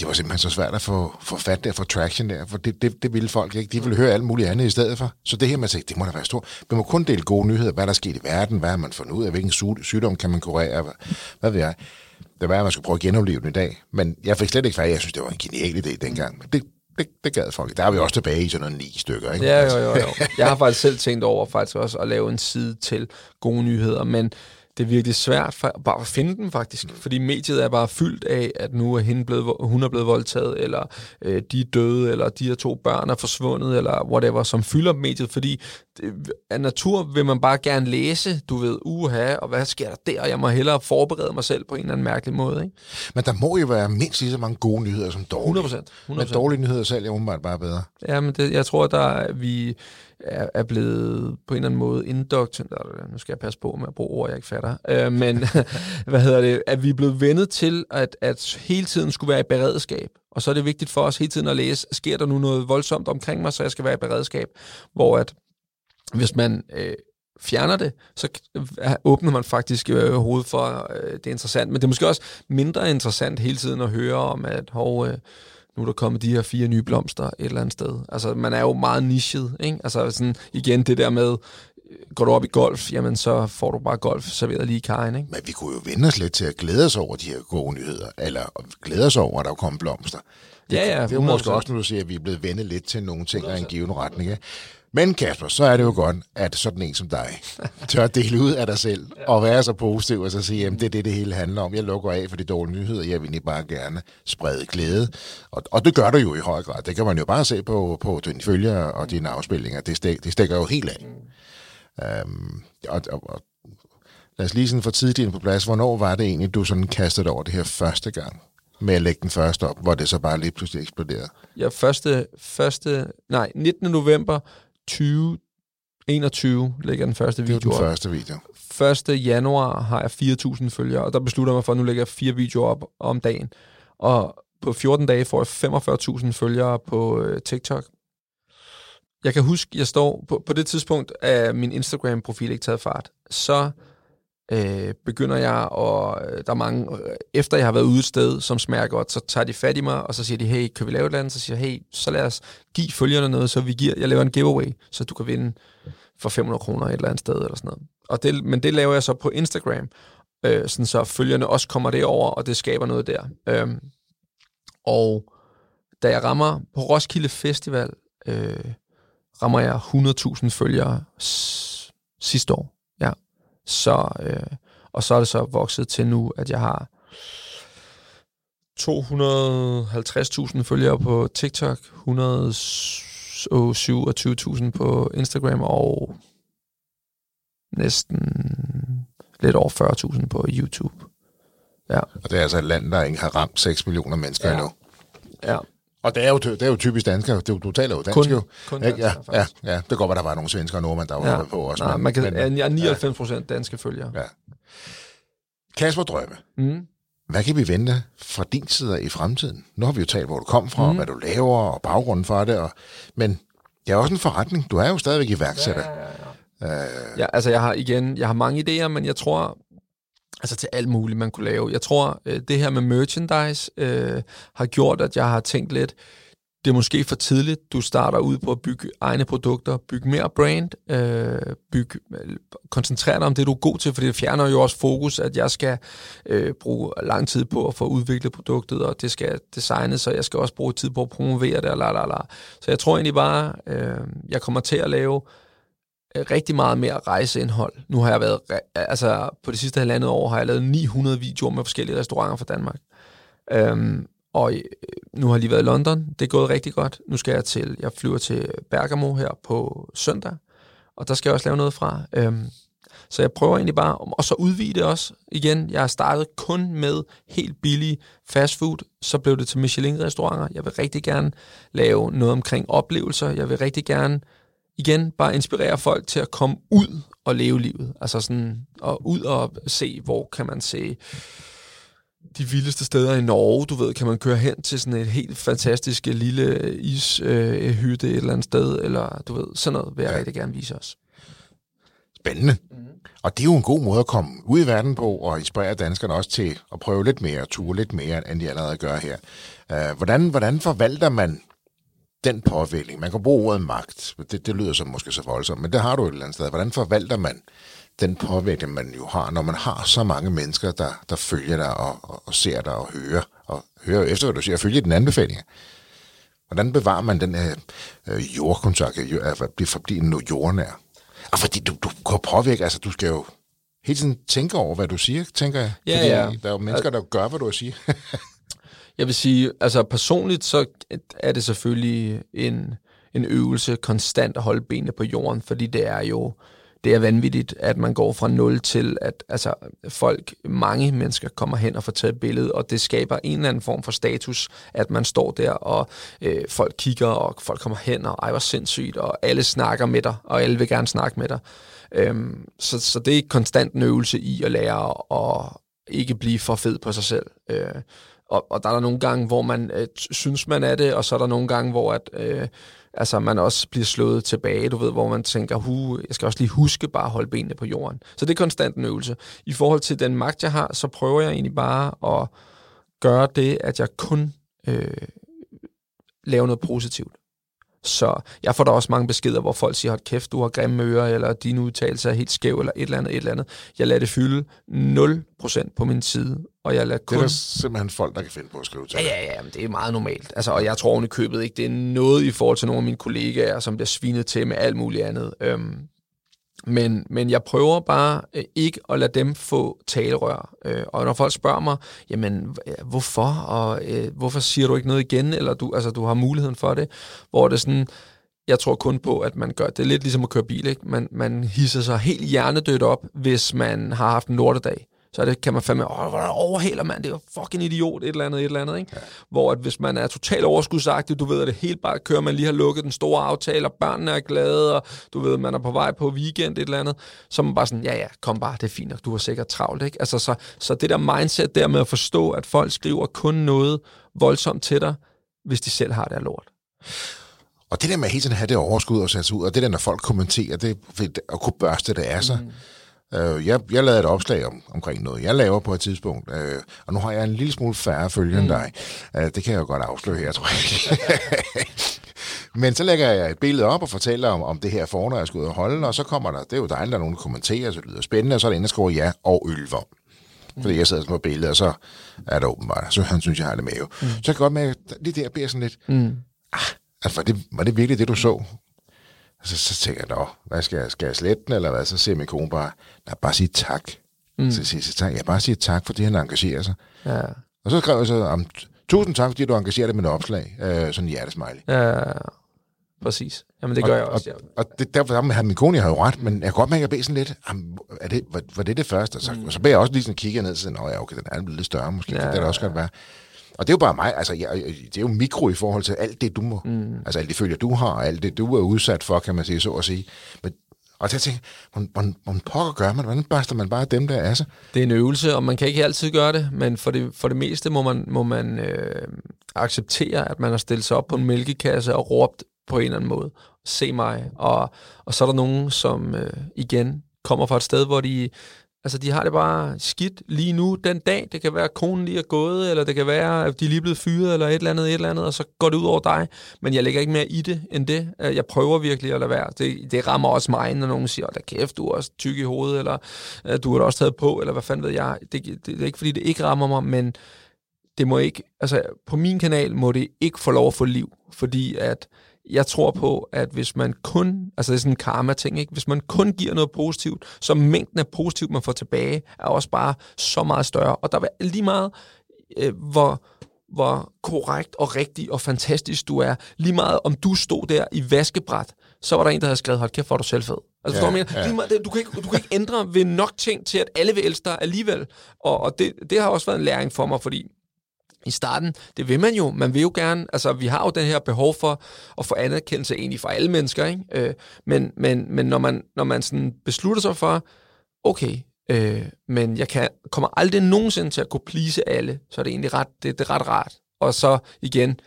det var simpelthen så svært at få, få fat der, få traction der, for det, det, det ville folk ikke. De ville høre alt muligt andet i stedet for. Så det her, man tænkte, det må da være stort. Man må kun dele gode nyheder, hvad der er sket i verden, hvad har man fundet ud af, hvilken sygdom kan man kurere, hvad, hvad ved jeg. Det var, at man skulle prøve at genopleve den i dag. Men jeg fik slet ikke fat. Jeg synes, det var en genial idé dengang. Men det, det, det gad folk. Der er vi også tilbage i sådan nogle ni stykker. Ikke? Ja, jo, jo, jo. Jeg har faktisk selv tænkt over faktisk også at lave en side til gode nyheder, men det er virkelig svært for, bare at finde dem faktisk, mm. fordi mediet er bare fyldt af, at nu er hende blevet, hun er blevet voldtaget, eller øh, de er døde, eller de her to børn er forsvundet, eller whatever, som fylder mediet, fordi det, af natur vil man bare gerne læse, du ved, uha, og hvad sker der der, og jeg må hellere forberede mig selv på en eller anden mærkelig måde. Ikke? Men der må jo være mindst lige så mange gode nyheder som dårlige. 100 100%. Men dårlige nyheder selv er umiddelbart bare bedre. Ja, men det, jeg tror, at der vi er, er blevet på en eller anden måde indoktrineret, nu skal jeg passe på med at bruge ord, jeg ikke fatter, øh, men hvad hedder det, at vi er blevet vendet til, at, at hele tiden skulle være i beredskab. Og så er det vigtigt for os hele tiden at læse, sker der nu noget voldsomt omkring mig, så jeg skal være i beredskab. Hvor at hvis man øh, fjerner det, så åbner man faktisk øh, hovedet for, øh, det er interessant. Men det er måske også mindre interessant hele tiden at høre om, at hov, øh, nu er der kommet de her fire nye blomster et eller andet sted. Altså, man er jo meget nichet, ikke? Altså, sådan, igen, det der med, går du op i golf, jamen så får du bare golf serveret lige i kajen, ikke? Men vi kunne jo vende os lidt til at glæde os over de her gode nyheder, eller glæde os over, at der kommer blomster. Det, ja, ja. Det er måske også, når du siger, at vi er blevet vendet lidt til nogle ting af en given retning, ikke? Men Kasper, så er det jo godt, at sådan en som dig tør dele ud af dig selv og være så positiv og så sige, at det er det, det hele handler om. Jeg lukker af for de dårlige nyheder. Jeg vil egentlig bare gerne sprede glæde. Og, og det gør du jo i høj grad. Det kan man jo bare se på, på dine følgere og dine afspillinger. Det, stik, det stikker jo helt af. Mm. Um, og, og, og, lad os lige sådan få tidligt på plads. Hvornår var det egentlig, du sådan kastede over det her første gang? med at lægge den første op, hvor det så bare lige pludselig eksploderede? Ja, første, første, nej, 19. november 2021 lægger den første video Det var den første video. 1. januar har jeg 4.000 følgere, og der beslutter jeg mig for, at nu lægger jeg fire videoer op om dagen. Og på 14 dage får jeg 45.000 følgere på øh, TikTok. Jeg kan huske, jeg står på, på det tidspunkt, at min Instagram-profil ikke taget fart. Så øh, begynder jeg, og øh, der er mange, øh, efter jeg har været ude et sted, som smager godt, så tager de fat i mig, og så siger de, hey, kan vi lave et eller andet? Så siger jeg, hey, så lad os give følgerne noget, så vi giver, jeg laver en giveaway, så du kan vinde for 500 kroner et eller andet sted, eller sådan noget. Og det, men det laver jeg så på Instagram, øh, sådan så følgerne også kommer derover, og det skaber noget der. Øhm, og da jeg rammer på Roskilde Festival, øh, rammer jeg 100.000 følgere sidste år. Ja, så, øh, og så er det så vokset til nu, at jeg har 250.000 følgere på TikTok, 127.000 på Instagram og næsten lidt over 40.000 på YouTube. Ja. Og det er altså et land, der ikke har ramt 6 millioner mennesker ja. endnu. Ja. Og det er jo, det er jo typisk dansker. Du, du taler jo dansk kun, jo. Kun dansk, ja, ja, ja, det går godt, der var nogle svensker og nordmænd, der var ja. på også. Nej, man kan, men, jeg er 99 procent ja. danske følgere. Ja. Kasper Drømme. Mm. Hvad kan vi vente fra din side i fremtiden? Nu har vi jo talt, hvor du kom fra, mm. hvad du laver, og baggrunden for det. Og, men det er også en forretning. Du er jo stadigvæk iværksætter. Ja, ja, ja. Øh, ja, altså jeg har igen, jeg har mange idéer, men jeg tror, altså til alt muligt, man kunne lave. Jeg tror, øh, det her med merchandise øh, har gjort, at jeg har tænkt lidt, det er måske for tidligt, du starter ud på at bygge egne produkter, bygge mere brand, øh, bygge, øh, koncentrere dig om det, du er god til, for det fjerner jo også fokus, at jeg skal øh, bruge lang tid på at få udviklet produktet, og det skal designes, så jeg skal også bruge tid på at promovere det, og la, la, la. Så jeg tror egentlig bare, øh, jeg kommer til at lave Øh, Øh, rigtig meget mere rejseindhold. Nu har jeg været, altså på det sidste halvandet år har jeg lavet 900 videoer med forskellige restauranter fra Danmark. Øhm, og øh, nu har jeg lige været i London. Det er gået rigtig godt. Nu skal jeg til, jeg flyver til Bergamo her på søndag, og der skal jeg også lave noget fra. Øhm, så jeg prøver egentlig bare, og så udvide det også igen. Jeg har startet kun med helt billig fast food, så blev det til Michelin-restauranter. Jeg vil rigtig gerne lave noget omkring oplevelser. Jeg vil rigtig gerne igen bare inspirere folk til at komme ud og leve livet. Altså sådan, og ud og se, hvor kan man se de vildeste steder i Norge, du ved, kan man køre hen til sådan et helt fantastisk lille ishytte øh, et eller andet sted, eller du ved, sådan noget vil jeg ja. rigtig gerne vise os. Spændende. Mm. Og det er jo en god måde at komme ud i verden på, og inspirere danskerne også til at prøve lidt mere, ture lidt mere, end de allerede gør her. Uh, hvordan, hvordan forvalter man den påvirkning, man kan bruge ordet magt, det, det lyder så måske så voldsomt, men det har du et eller andet sted. Hvordan forvalter man den påvirkning, man jo har, når man har så mange mennesker, der, der følger dig og, og, og ser dig og hører, og hører efter, hvad du siger, og følger den anbefaling. Hvordan bevarer man den her øh, jordkontakt, at blive forblive jordnær? Og fordi du, du kan påvirke, altså du skal jo hele tiden tænke over, hvad du siger, tænker jeg. Ja, fordi ja. der er jo mennesker, der gør, hvad du siger. Jeg vil sige, altså personligt, så er det selvfølgelig en, en øvelse konstant at holde benene på jorden, fordi det er jo det er vanvittigt, at man går fra 0 til, at altså, folk, mange mennesker kommer hen og får taget et billede, og det skaber en eller anden form for status, at man står der, og øh, folk kigger, og folk kommer hen, og ej, hvor sindssygt, og alle snakker med dig, og alle vil gerne snakke med dig. Øhm, så, så det er konstant en øvelse i at lære at ikke blive for fed på sig selv. Øh, og, og der er der nogle gange, hvor man øh, synes, man er det, og så er der nogle gange, hvor at, øh, altså, man også bliver slået tilbage, du ved, hvor man tænker, hu, jeg skal også lige huske bare at holde benene på jorden. Så det er konstant en øvelse. I forhold til den magt, jeg har, så prøver jeg egentlig bare at gøre det, at jeg kun øh, laver noget positivt. Så jeg får da også mange beskeder, hvor folk siger, hold kæft, du har grimme ører, eller din udtalelse er helt skæv, eller et eller andet, et eller andet. Jeg lader det fylde 0% på min side, og jeg lader kun... Det er simpelthen folk, der kan finde på at skrive til Ja, ja, ja, men det er meget normalt. Altså, og jeg tror oven i købet ikke, det er noget i forhold til nogle af mine kollegaer, som bliver svinet til med alt muligt andet. Øhm, men, men jeg prøver bare øh, ikke at lade dem få talerør. Øh, og når folk spørger mig, jamen hvorfor, og øh, hvorfor siger du ikke noget igen, eller du, altså, du har muligheden for det, hvor det sådan, jeg tror kun på, at man gør det er lidt ligesom at køre bil. Ikke? Man, man hisser sig helt hjernedødt op, hvis man har haft en lortedag så det kan man fandme, åh, hvor overhaler man, det er fucking idiot, et eller andet, et eller andet, ikke? Ja. Hvor at hvis man er totalt overskudsagtig, du ved, at det helt bare kører, man lige har lukket den store aftale, og børnene er glade, og du ved, man er på vej på weekend, et eller andet, så man bare sådan, ja, ja, kom bare, det er fint, og du har sikkert travlt, ikke? Altså, så, så det der mindset der med at forstå, at folk skriver kun noget voldsomt til dig, hvis de selv har det lort. Og det der med hele tiden at have det overskud og sætte ud, og det der, når folk kommenterer, det, at kunne børste det af sig, mm Øh, jeg, jeg lavede et opslag om, omkring noget, jeg laver på et tidspunkt, øh, og nu har jeg en lille smule færre følgere mm. end dig. Øh, det kan jeg jo godt afsløre her, tror jeg. Men så lægger jeg et billede op og fortæller om, om det her foredrag, jeg skal ud og holde, og så kommer der, det er jo dejligt, der er nogen, der kommenterer, så det lyder spændende, og så er der en, der skriver ja og. Mm. Fordi jeg sidder på billedet, og så er det åbenbart, så han synes, jeg har det med jo. Mm. Så jeg kan godt med, det der bliver sådan lidt, mm. ah, altså, var, det, var det virkelig det, du så? Så, så tænker jeg, nå, hvad skal jeg, skal jeg slette den, eller hvad? Så siger min kone bare, nej, bare sige tak. Mm. Så siger jeg, tak. jeg bare siger tak, fordi han engagerer sig. Ja. Og så skrev jeg så, tusind tak, fordi du engagerer dig med et opslag. Øh, sådan en hjertesmiley. Ja, præcis. Jamen, det gør og, jeg også. Og, og det, derfor har min kone, jeg har jo ret, men jeg kan godt mærke, at jeg beder sådan lidt, er det, var, var det det første? Og så, mm. og så beder jeg også lige sådan kigge ned og sige, nå ja, okay, den er lidt større måske, ja, det kan det også godt være. Og det er jo bare mig, altså jeg, det er jo mikro i forhold til alt det, du må, mm. altså alt det følger, du har, alt det, du er udsat for, kan man sige, så at sige. Men, og jeg tænker, hvordan, hvordan pokker gør man? Hvordan børster man bare dem, der er så? Det er en øvelse, og man kan ikke altid gøre det, men for det, for det meste må man, må man øh, acceptere, at man har stillet sig op på en mælkekasse og råbt på en eller anden måde. Se mig. Og, og så er der nogen, som øh, igen kommer fra et sted, hvor de Altså, de har det bare skidt lige nu, den dag. Det kan være, at konen lige er gået, eller det kan være, at de er lige blevet fyret, eller et eller andet, et eller andet, og så går det ud over dig. Men jeg lægger ikke mere i det end det. Øh, jeg prøver virkelig at lade være. Det, det rammer også mig, når nogen siger, da kæft, du er også tyk i hovedet, eller øh, du har da også taget på, eller hvad fanden ved jeg. Det, det, det er ikke, fordi det ikke rammer mig, men det må ikke, altså på min kanal må det ikke få lov at få liv, fordi at jeg tror på, at hvis man kun, altså det er sådan en karma-ting, ikke? hvis man kun giver noget positivt, så mængden af positivt, man får tilbage, er også bare så meget større. Og der er lige meget, øh, hvor, hvor korrekt og rigtig og fantastisk du er, lige meget om du stod der i vaskebræt, så var der en, der havde skrevet, hold kæft, hvor du selv fed. Altså, ja, du, ja. meget, du, kan ikke, du kan ikke ændre ved nok ting til, at alle vil elske dig alligevel. Og, og det, det har også været en læring for mig, fordi i starten, det vil man jo. Man vil jo gerne, altså vi har jo den her behov for at få anerkendelse egentlig fra alle mennesker, ikke? Øh, men, men, men når man, når man sådan beslutter sig for, okay, øh, men jeg kan, kommer aldrig nogensinde til at kunne please alle, så er det egentlig ret, det, det er ret rart. Og så igen,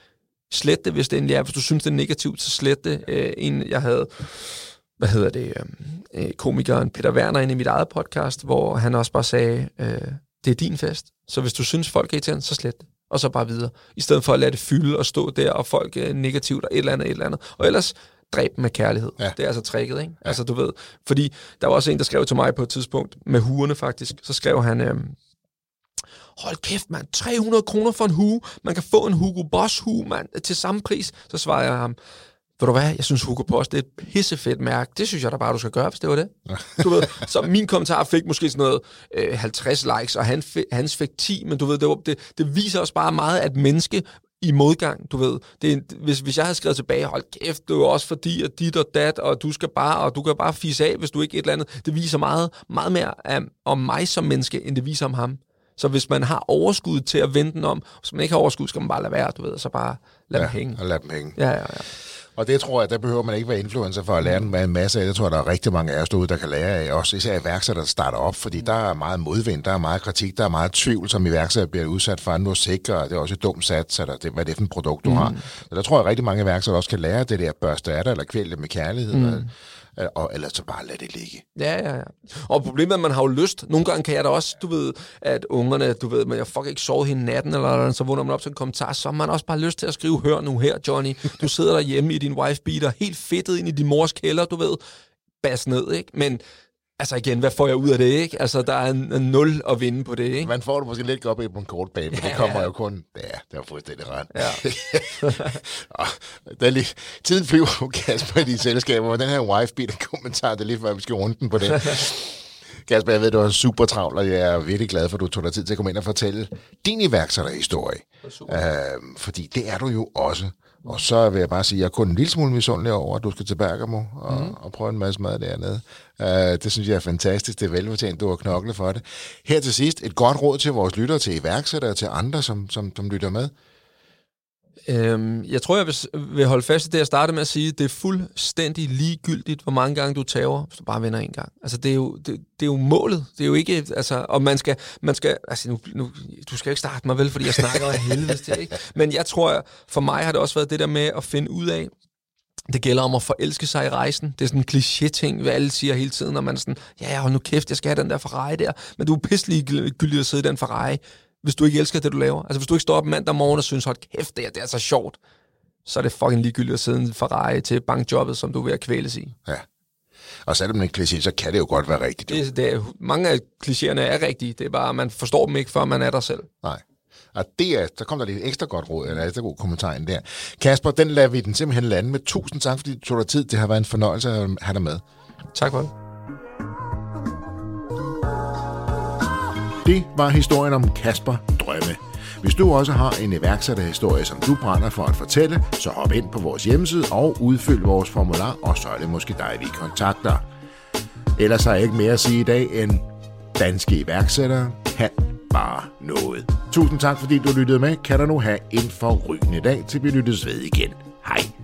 slet det, hvis det endelig er. Hvis du synes, det er negativt, så slet det. Øh, en, jeg havde, hvad hedder det, øhm, øh, komikeren Peter Werner inde i mit eget podcast, hvor han også bare sagde, øh, det er din fest. Så hvis du synes, folk er irriterende, så slet det og så bare videre. I stedet for at lade det fylde og stå der, og folk er negativt, og et eller andet, et eller andet. Og ellers dræb med kærlighed. Ja. Det er altså tricket, ikke? Ja. Altså, du ved, fordi der var også en, der skrev til mig på et tidspunkt, med huerne faktisk, så skrev han, øhm, hold kæft, mand, 300 kroner for en hue, man kan få en Hugo Boss hue, mand, til samme pris. Så svarede jeg ham, ved du hvad, jeg synes Hugo Boss, det er et pissefedt mærke. Det synes jeg da bare, du skal gøre, hvis det var det. Du ved, så min kommentar fik måske sådan noget øh, 50 likes, og han, hans fik 10, men du ved, det, var, det, det viser også bare meget, at menneske i modgang, du ved. Det er, hvis, hvis jeg havde skrevet tilbage, hold kæft, det er også fordi, at dit og dat, og du skal bare, og du kan bare fise af, hvis du ikke et eller andet. Det viser meget, meget mere um, om mig som menneske, end det viser om ham. Så hvis man har overskud til at vente den om, hvis man ikke har overskud, skal man bare lade være, du ved, så bare lade ja, dem hænge. og lade dem hænge. Ja, ja, ja. Og det tror jeg, der behøver man ikke være influencer for at lære en masse af. Det tror jeg, der er rigtig mange af os derude, der kan lære af. Også især iværksætter, der starter op, fordi der er meget modvind, der er meget kritik, der er meget tvivl, som iværksætter bliver udsat for. Nu sikker, det er også et dumt sats, eller det, hvad det er for et produkt, du mm. har. Så der tror jeg, at rigtig mange iværksætter også kan lære det der børste af dig, eller kvæle med kærlighed. Mm. Øh, og ellers så bare lad det ligge. Ja, ja, ja. Og problemet er, at man har jo lyst. Nogle gange kan jeg da også, du ved, at ungerne, du ved, men jeg fuck ikke sovet hele natten, eller, eller så vågner man op til en kommentar, så har man også bare lyst til at skrive, hør nu her, Johnny, du sidder derhjemme i din wife beater, helt fedtet ind i din mors kælder, du ved, bas ned, ikke? Men altså igen, hvad får jeg ud af det, ikke? Altså, der er en, en nul at vinde på det, ikke? Man får det måske lidt op på en kort bane, men ja, det kommer ja. jo kun... Ja, det er fuldstændig ret. Ja. der er lige, tiden flyver jo, Kasper, i de selskaber, og den her wife kommentar, det er lige før, vi skal runde den på det. Kasper, jeg ved, du er super travlt, og jeg er virkelig glad for, at du tog dig tid til at komme ind og fortælle din iværksætterhistorie. Øh, fordi det er du jo også. Og så vil jeg bare sige, at jeg er kun en lille smule misundelig over, at du skal til Bergamo og, mm. og prøve en masse mad dernede. Uh, det synes jeg er fantastisk. Det er velfortjent, du har knoklet for det. Her til sidst, et godt råd til vores lyttere, til iværksættere og til andre, som, som, som lytter med. Øhm, jeg tror, jeg vil, vil holde fast i det, jeg startede med at sige. Det er fuldstændig ligegyldigt, hvor mange gange du tager, hvis du bare vinder en gang. Altså, det er jo, det, det er jo målet. Det er jo ikke... Altså, og man skal... Man skal altså, nu, nu, du skal ikke starte mig vel, fordi jeg snakker af helvede til, ikke? Men jeg tror, for mig har det også været det der med at finde ud af, det gælder om at forelske sig i rejsen. Det er sådan en kliché-ting, hvad alle siger hele tiden, når man er sådan, ja, hold nu kæft, jeg skal have den der Ferrari der. Men du er pisselig gyldig at sidde i den Ferrari hvis du ikke elsker det, du laver. Altså, hvis du ikke står op mandag morgen og synes, hold kæft, det er, det er så sjovt, så er det fucking ligegyldigt at sidde en Ferrari til bankjobbet, som du er ved at kvæles i. Ja. Og selvom det er en kliché, så kan det jo godt være rigtigt. Det, det er, mange af klichéerne er rigtige. Det er bare, man forstår dem ikke, før man er der selv. Nej. Og det er, så kom der lidt ekstra godt råd, eller ekstra god kommentar ind der. Kasper, den lader vi den simpelthen lande med. Tusind tak, fordi du tog dig tid. Det har været en fornøjelse at have dig med. Tak for det. Det var historien om Kasper Drømme. Hvis du også har en iværksætterhistorie, som du brænder for at fortælle, så hop ind på vores hjemmeside og udfyld vores formular, og så er det måske dig, vi kontakter. Ellers har jeg ikke mere at sige i dag end danske iværksættere kan bare noget. Tusind tak, fordi du lyttede med. Kan du nu have en forrygende dag, til vi lyttes ved igen. Hej.